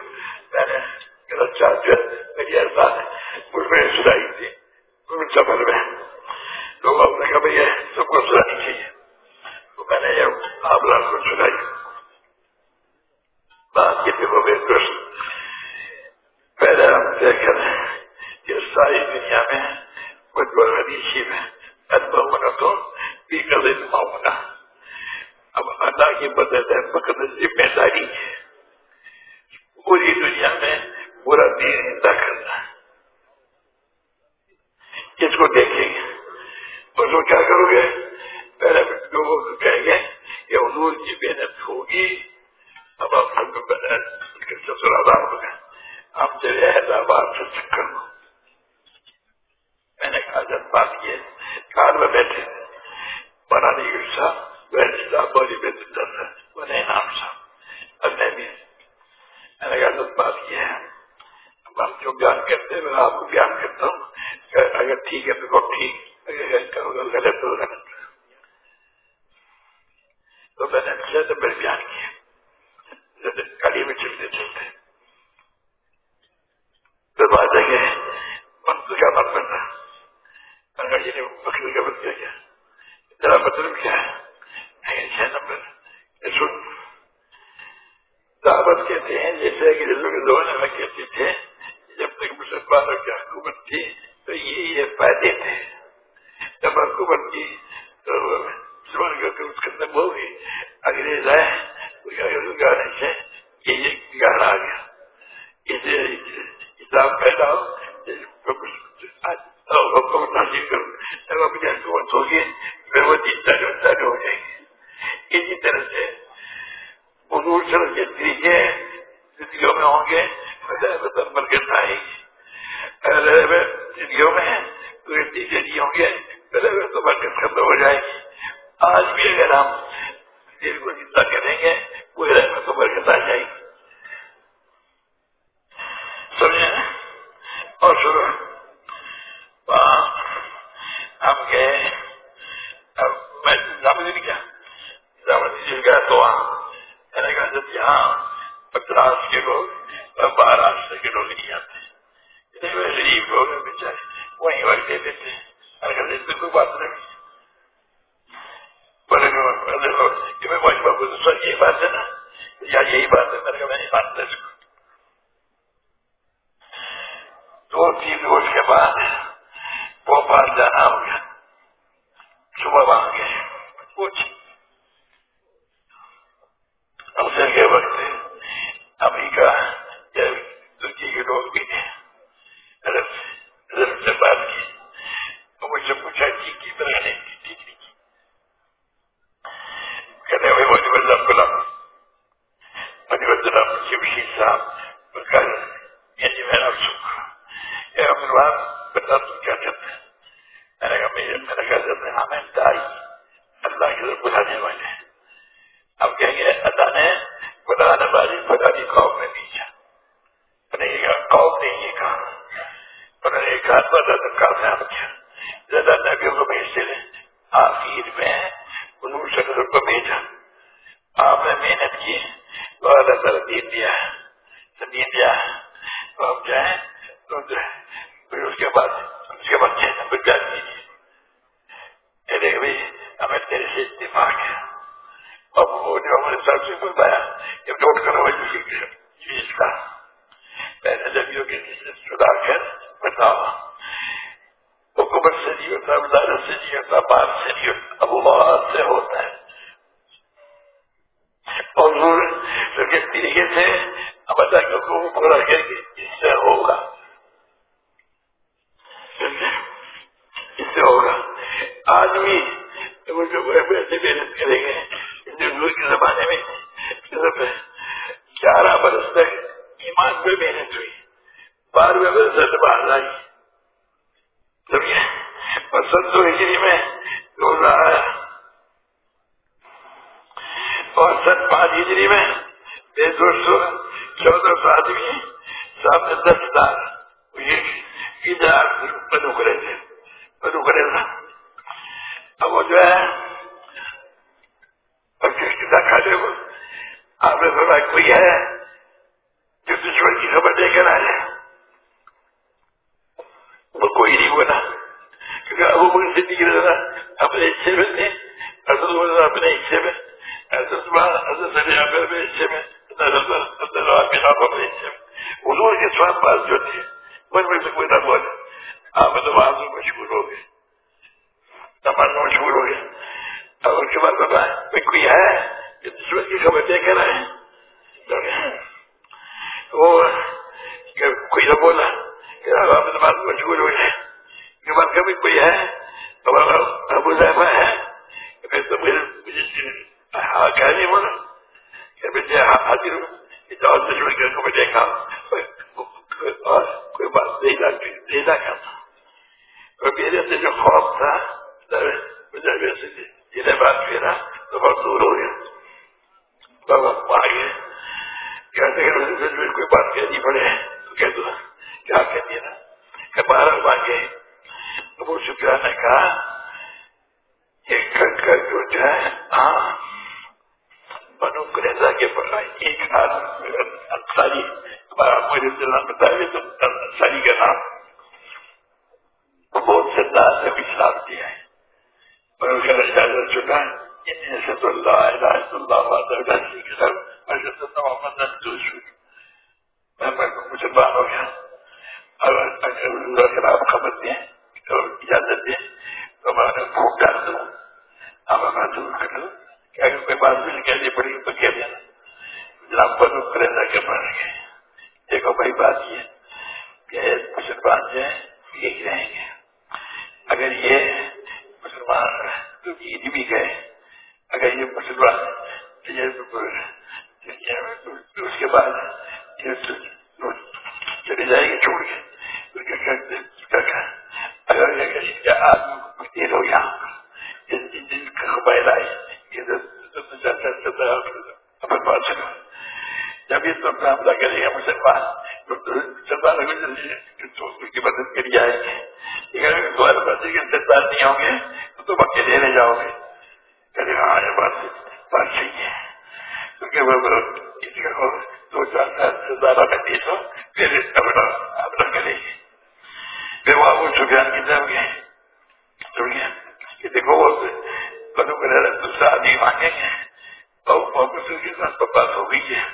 میں نے غلط چاہ میری ہے مجھ میں سنائی تھی سفر میں لوگ سب کو سنانی چاہیے تو میں نے یہ آپ لوگ کو سنائی بات دیکھو بے درست پہلے ہم دیکھ رہے ہیں کہ ساری دنیا میں کچھ غریشی میں ہونا تو بھی ہونا اب اللہ کی مدد ہے ذمہ داری پوری دنیا میں پورا دین زندہ کرنا کس کو دیکھیں گے۔ اس کو کیا کرو گے؟ پہلے لوگوں کو کہیں گے کہ حضور کی محنت ہوگی۔ اب آپ سسرالات ہو گئے۔ ہم چلے حیدرآباد سے چکر لو میں نے کہا، جب بات یہ کار میں بیٹھے۔ بنانے کی صاحب۔ صاحب بولی، میں بنے نام صاحب۔ اب میں بھی۔ میں نے کہا، جب بات یہ ہے ہم جو بیان کرتے ہیں، میں آپ کو بیان کرتا ہوں۔ اگر ٹھیک ہے تو بہت ٹھیک اگر غلط تو غلط تو میں نے اچھا بیان کیا۔ گاڑی میں چلتے چلتے۔ پھر بات ہے کہ منتر کا مت کرنا گنگا جی نے بکری کا مت کیا تیرا مطلب کیا ہے؟ چھ نمبر سن۔ دعوت کہتے ہیں، جیسے کہ زمانے میں کہتے اپنے حصے میں تھے، حضرت عمر اپنے حصے میں، حضرت حضرت علی اپنے حصے میں اپنے حصے میں۔ حضور کے سوال پاس جو تھے من میں سے کوئی نہ بولے آپ نماز میں مشغول ہو گئے۔ نماز میں مشغول ہو گئے۔ اب اس کے بعد بتایا کوئی ہے جو دشمن کی خبر دے کر آئے؟ وہ کوئی نہ بولا کہ آپ نماز میں مشغول ہو گئے۔ کے بعد کبھی کوئی ہے؟ أبو زعماء يتبغل حكاني مرة يبدي حاضر يتعود شوي كأنه بدي كام كل بعض ليلا ليلا كام وبيرد اللي خاطة بدي بيصير إلى بعد فينا نفرض ضروري طبعا معي كان تقدر تقول كل بعض كذي بره كذا كذا كبارة معي ابو سفیان نے کہا ایک کنکر جو ہے ہاں بنو کریزا کے پڑھا ایک آدمی انصاری، ہمارا مجھے دلان بتائیے تو انصاری کا نام بہت سے دار نے اسلام دیا ہے۔ اور اس کا چکا ہے اللہ اللہ میں مسلمان ہو گیا۔ اور خبر دیں۔ تو اجازت دیں تو میں انہیں بھوک ڈال دوں اب میں دور کر لوں کہ اگر کوئی بات مجھے کہنی پڑی تو کہہ دینا۔ جناب پر کرے کے بڑھ گئے۔ دیکھو بھائی، بات یہ کہ مسلمان جو ہے یہی رہیں گے۔ اگر یہ مسلمان تو عید بھی گئے اگر یہ مسلمان اس کے بعد چلی جائے گی چھوڑ کے۔ جب یہ سب حملہ کرے گا مسلمان مسلمان کی مدد کری جائے گی اگر تمہارے پاس سرکار نہیں ہوں گے، تو تم اکیلے رہ جاؤ گے۔ کہ ہاں یہ بات بات صحیح ہے۔ کیونکہ دو چار سال سے زیادہ میں دے دو پھر اپنا اپنا کرے گی پھر وہ ابو سفیان کی طرف گئے جڑ گیا کہ دیکھو وہ بنو کرے دوسرا آدمی مانگیں گے اور کے ساتھ تو بات ہو گئی ہے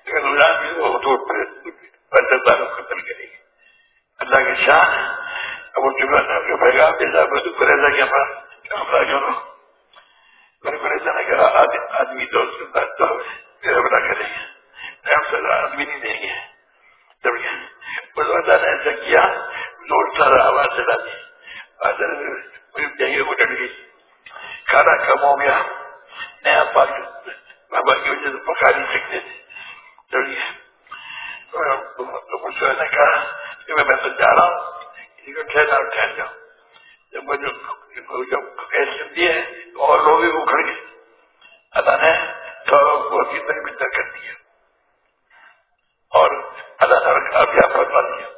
لیکن رمضان بھی وہ تو پچہتر قتل کرے گی اللہ کے شان اب وہ جملہ نے جو پیغام دیتا بنو کرے کے پاس حملہ کرو بنو کرے نے کہا آدمی تو اس کے ساتھ تو پھر حملہ کریں گے ہم سر آدمی نہیں دیں گے جب اس وقت نے ایسا کیا زور سارا آواز چلا دی جگہ کو ڈٹ گئی کھانا کم ہو گیا نیا پاک. بابا کی وجہ سے پکا نہیں سکتے تھے نے کہا کہ میں تو جا رہا ہوں کسی کو ٹھہرا ٹھہر جاؤں جب مجھے جب ایسے دیے اور لوگ بھی اکھڑ گئے اللہ نے بہت ہی تک بہتر کر دیا اور اللہ نے کامیاب فرما دیا